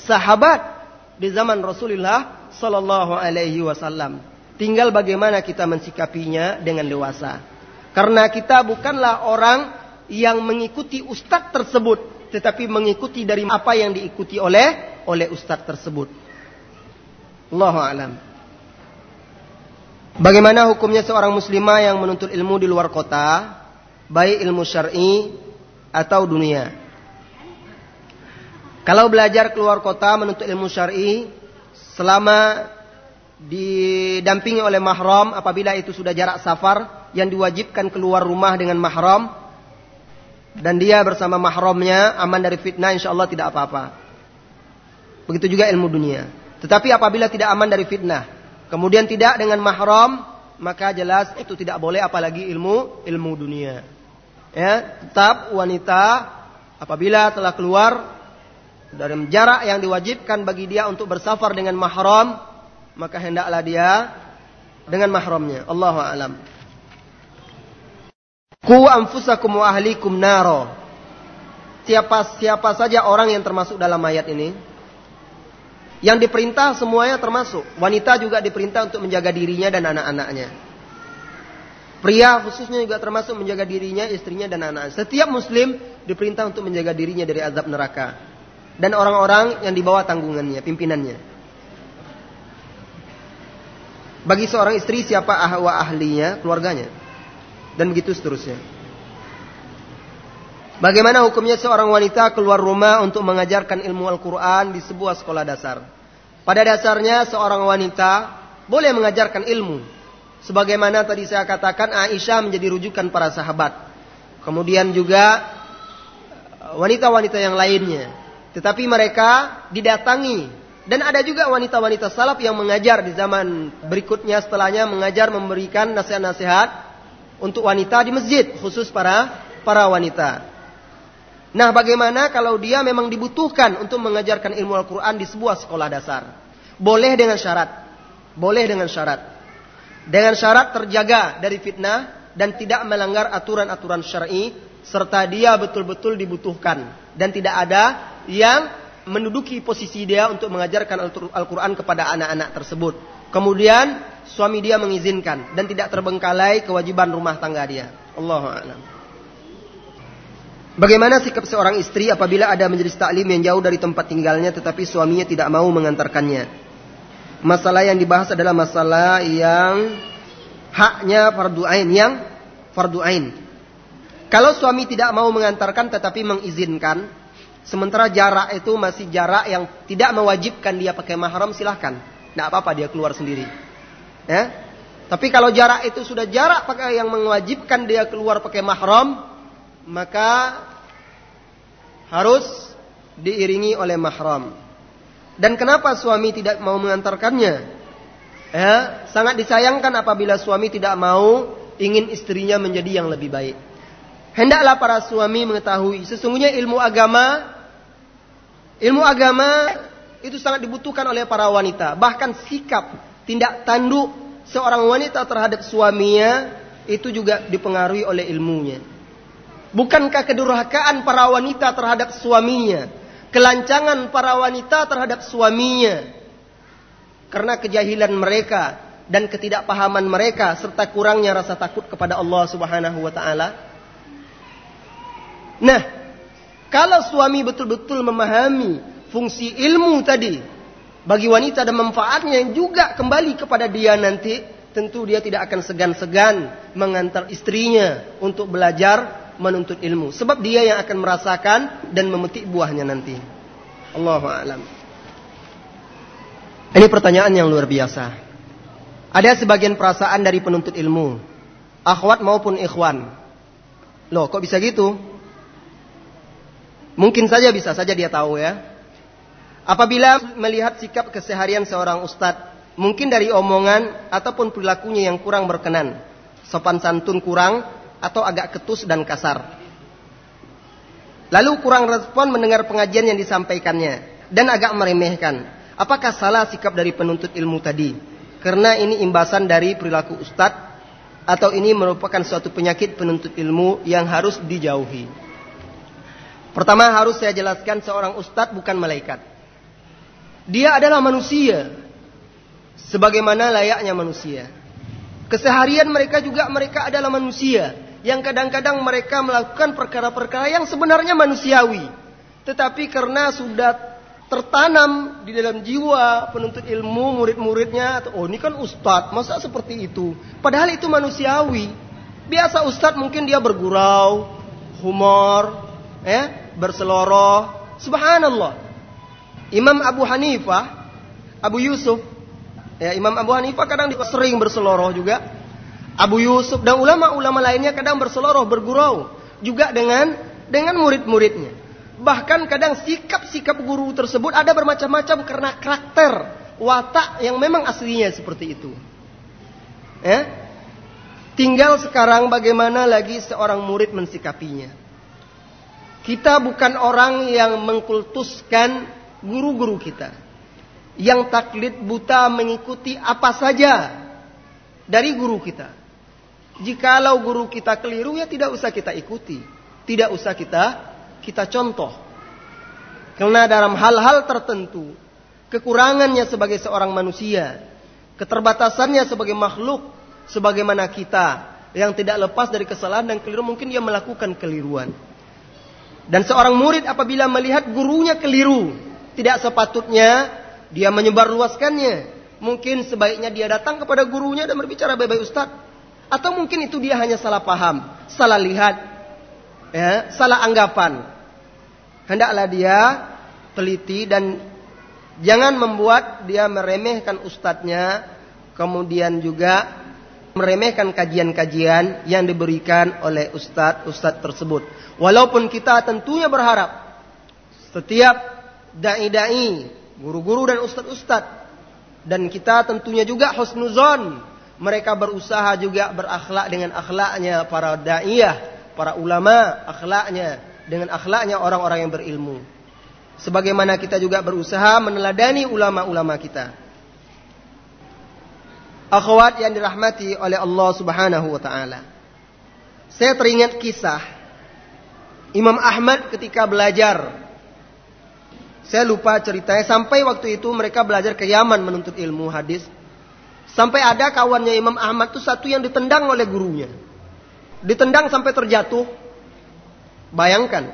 sahabat di zaman Rasulullah Sallallahu Alaihi Wasallam. Tinggal bagaimana kita mensikapinya dengan dewasa. Karena kita bukanlah orang yang mengikuti ustadz tersebut, tetapi mengikuti dari apa yang diikuti oleh oleh ustadz tersebut. Allahu alam. Bagaimana hukumnya seorang muslimah yang menuntut ilmu di luar kota, baik ilmu syar'i atau dunia? Kalau belajar keluar kota menuntut ilmu syar'i selama didampingi oleh mahram apabila itu sudah jarak safar yang diwajibkan keluar rumah dengan mahram dan dia bersama mahramnya aman dari fitnah insya Allah tidak apa-apa. Begitu juga ilmu dunia. Tetapi apabila tidak aman dari fitnah, kemudian tidak dengan mahram, maka jelas itu tidak boleh apalagi ilmu ilmu dunia. Ya, tetap wanita apabila telah keluar dari jarak yang diwajibkan bagi dia untuk bersafar dengan mahram, maka hendaklah dia dengan mahramnya. Allahu a'lam. Ku anfusakum wa ahlikum naro. Siapa siapa saja orang yang termasuk dalam ayat ini? Yang diperintah semuanya termasuk. Wanita juga diperintah untuk menjaga dirinya dan anak-anaknya. Pria khususnya juga termasuk menjaga dirinya, istrinya dan anak-anak. Setiap muslim diperintah untuk menjaga dirinya dari azab neraka. Dan orang-orang yang dibawa tanggungannya, pimpinannya. Bagi seorang istri siapa ahwa ahlinya, keluarganya. Dan begitu seterusnya. Bagaimana hukumnya seorang wanita keluar rumah untuk mengajarkan ilmu Al-Quran di sebuah sekolah dasar? Pada dasarnya seorang wanita boleh mengajarkan ilmu. Sebagaimana tadi saya katakan Aisyah menjadi rujukan para sahabat. Kemudian juga wanita-wanita yang lainnya. Tetapi mereka didatangi. Dan ada juga wanita-wanita salaf yang mengajar di zaman berikutnya setelahnya mengajar memberikan nasihat-nasihat untuk wanita di masjid. Khusus para para wanita. Nah, bagaimana kalau dia memang dibutuhkan untuk mengajarkan ilmu Al-Quran di sebuah sekolah dasar? Boleh dengan syarat. Boleh dengan syarat. Dengan syarat terjaga dari fitnah dan tidak melanggar aturan-aturan syar'i serta dia betul-betul dibutuhkan dan tidak ada yang menduduki posisi dia untuk mengajarkan Al-Quran kepada anak-anak tersebut. Kemudian suami dia mengizinkan dan tidak terbengkalai kewajiban rumah tangga dia. Allahu a'lam. Bagaimana sikap seorang istri apabila ada menjadi taklim yang jauh dari tempat tinggalnya tetapi suaminya tidak mau mengantarkannya? Masalah yang dibahas adalah masalah yang haknya fardu ain yang fardu ain. Kalau suami tidak mau mengantarkan tetapi mengizinkan, sementara jarak itu masih jarak yang tidak mewajibkan dia pakai mahram silahkan. Tidak apa-apa dia keluar sendiri. Ya? Tapi kalau jarak itu sudah jarak pakai yang mewajibkan dia keluar pakai mahram, maka harus diiringi oleh mahram. Dan kenapa suami tidak mau mengantarkannya? Ya, sangat disayangkan apabila suami tidak mau ingin istrinya menjadi yang lebih baik. Hendaklah para suami mengetahui sesungguhnya ilmu agama ilmu agama itu sangat dibutuhkan oleh para wanita. Bahkan sikap tindak tanduk seorang wanita terhadap suaminya itu juga dipengaruhi oleh ilmunya. Bukankah kedurhakaan para wanita terhadap suaminya? Kelancangan para wanita terhadap suaminya? Karena kejahilan mereka dan ketidakpahaman mereka serta kurangnya rasa takut kepada Allah Subhanahu wa taala. Nah, kalau suami betul-betul memahami fungsi ilmu tadi bagi wanita dan manfaatnya yang juga kembali kepada dia nanti, tentu dia tidak akan segan-segan mengantar istrinya untuk belajar menuntut ilmu. Sebab dia yang akan merasakan dan memetik buahnya nanti. Allahu a'lam. Ini pertanyaan yang luar biasa. Ada sebagian perasaan dari penuntut ilmu, akhwat maupun ikhwan. Loh, kok bisa gitu? Mungkin saja bisa saja dia tahu ya. Apabila melihat sikap keseharian seorang ustadz, mungkin dari omongan ataupun perilakunya yang kurang berkenan, sopan santun kurang, atau agak ketus dan kasar. Lalu kurang respon mendengar pengajian yang disampaikannya dan agak meremehkan. Apakah salah sikap dari penuntut ilmu tadi? Karena ini imbasan dari perilaku ustadz atau ini merupakan suatu penyakit penuntut ilmu yang harus dijauhi. Pertama harus saya jelaskan seorang ustadz bukan malaikat. Dia adalah manusia. Sebagaimana layaknya manusia. Keseharian mereka juga mereka adalah manusia yang kadang-kadang mereka melakukan perkara-perkara yang sebenarnya manusiawi. Tetapi karena sudah tertanam di dalam jiwa penuntut ilmu murid-muridnya oh ini kan ustadz masa seperti itu padahal itu manusiawi biasa ustadz mungkin dia bergurau humor ya berseloroh subhanallah Imam Abu Hanifah Abu Yusuf ya Imam Abu Hanifah kadang sering berseloroh juga Abu Yusuf dan ulama-ulama lainnya kadang berseloroh, bergurau juga dengan dengan murid-muridnya. Bahkan kadang sikap-sikap guru tersebut ada bermacam-macam karena karakter watak yang memang aslinya seperti itu. Ya? Tinggal sekarang bagaimana lagi seorang murid mensikapinya. Kita bukan orang yang mengkultuskan guru-guru kita. Yang taklid buta mengikuti apa saja dari guru kita. Jikalau guru kita keliru ya tidak usah kita ikuti. Tidak usah kita kita contoh. Karena dalam hal-hal tertentu kekurangannya sebagai seorang manusia, keterbatasannya sebagai makhluk sebagaimana kita yang tidak lepas dari kesalahan dan keliru mungkin dia melakukan keliruan. Dan seorang murid apabila melihat gurunya keliru, tidak sepatutnya dia menyebarluaskannya. Mungkin sebaiknya dia datang kepada gurunya dan berbicara baik-baik Ustaz. Atau mungkin itu dia hanya salah paham, salah lihat, ya, salah anggapan. Hendaklah dia teliti dan jangan membuat dia meremehkan ustadznya, kemudian juga meremehkan kajian-kajian yang diberikan oleh ustadz-ustadz tersebut. Walaupun kita tentunya berharap setiap dai-dai, guru-guru dan ustadz-ustadz dan kita tentunya juga husnuzon mereka berusaha juga berakhlak dengan akhlaknya para da'iyah, para ulama, akhlaknya dengan akhlaknya orang-orang yang berilmu. Sebagaimana kita juga berusaha meneladani ulama-ulama kita. Akhwat yang dirahmati oleh Allah Subhanahu wa taala. Saya teringat kisah Imam Ahmad ketika belajar. Saya lupa ceritanya sampai waktu itu mereka belajar ke Yaman menuntut ilmu hadis. Sampai ada kawannya Imam Ahmad itu satu yang ditendang oleh gurunya. Ditendang sampai terjatuh. Bayangkan.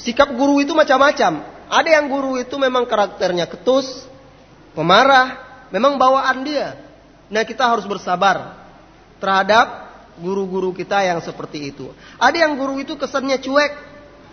Sikap guru itu macam-macam. Ada yang guru itu memang karakternya ketus, pemarah, memang bawaan dia. Nah kita harus bersabar terhadap guru-guru kita yang seperti itu. Ada yang guru itu kesannya cuek,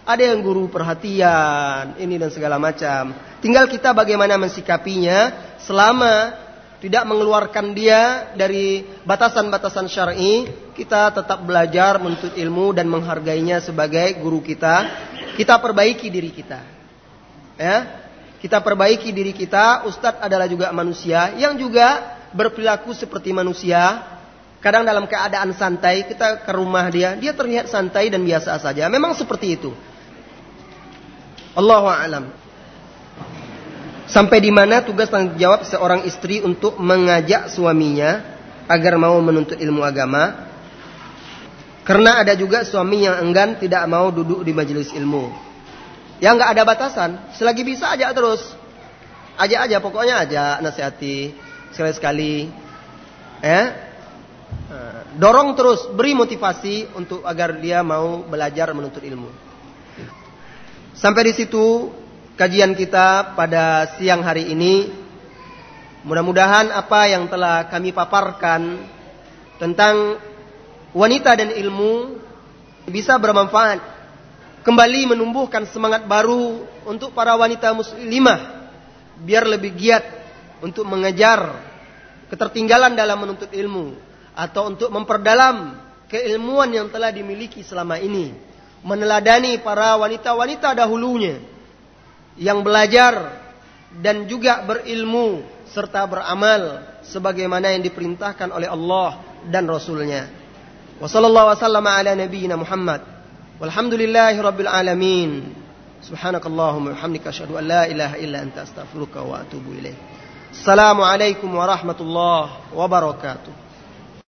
ada yang guru perhatian, ini dan segala macam. Tinggal kita bagaimana mensikapinya selama tidak mengeluarkan dia dari batasan-batasan syar'i, kita tetap belajar menuntut ilmu dan menghargainya sebagai guru kita. Kita perbaiki diri kita. Ya. Kita perbaiki diri kita, ustadz adalah juga manusia yang juga berperilaku seperti manusia. Kadang dalam keadaan santai, kita ke rumah dia, dia terlihat santai dan biasa saja. Memang seperti itu. Allahu a'lam. Sampai di mana tugas tanggung jawab seorang istri untuk mengajak suaminya agar mau menuntut ilmu agama. Karena ada juga suami yang enggan tidak mau duduk di majelis ilmu. Yang nggak ada batasan, selagi bisa ajak terus. Ajak aja, pokoknya aja nasihati sekali-sekali. Ya. Dorong terus, beri motivasi untuk agar dia mau belajar menuntut ilmu. Sampai di situ kajian kita pada siang hari ini. Mudah-mudahan apa yang telah kami paparkan tentang wanita dan ilmu bisa bermanfaat. Kembali menumbuhkan semangat baru untuk para wanita muslimah biar lebih giat untuk mengejar ketertinggalan dalam menuntut ilmu atau untuk memperdalam keilmuan yang telah dimiliki selama ini meneladani para wanita-wanita dahulunya yang belajar dan juga berilmu serta beramal sebagaimana yang diperintahkan oleh Allah dan Rasulnya. Wassallallahu wasallam ala nabiyyina Muhammad. Walhamdulillahi rabbil alamin. Subhanakallahumma wa bihamdika asyhadu an la ilaha illa anta astaghfiruka wa atubu ilaik. Assalamualaikum warahmatullahi wabarakatuh.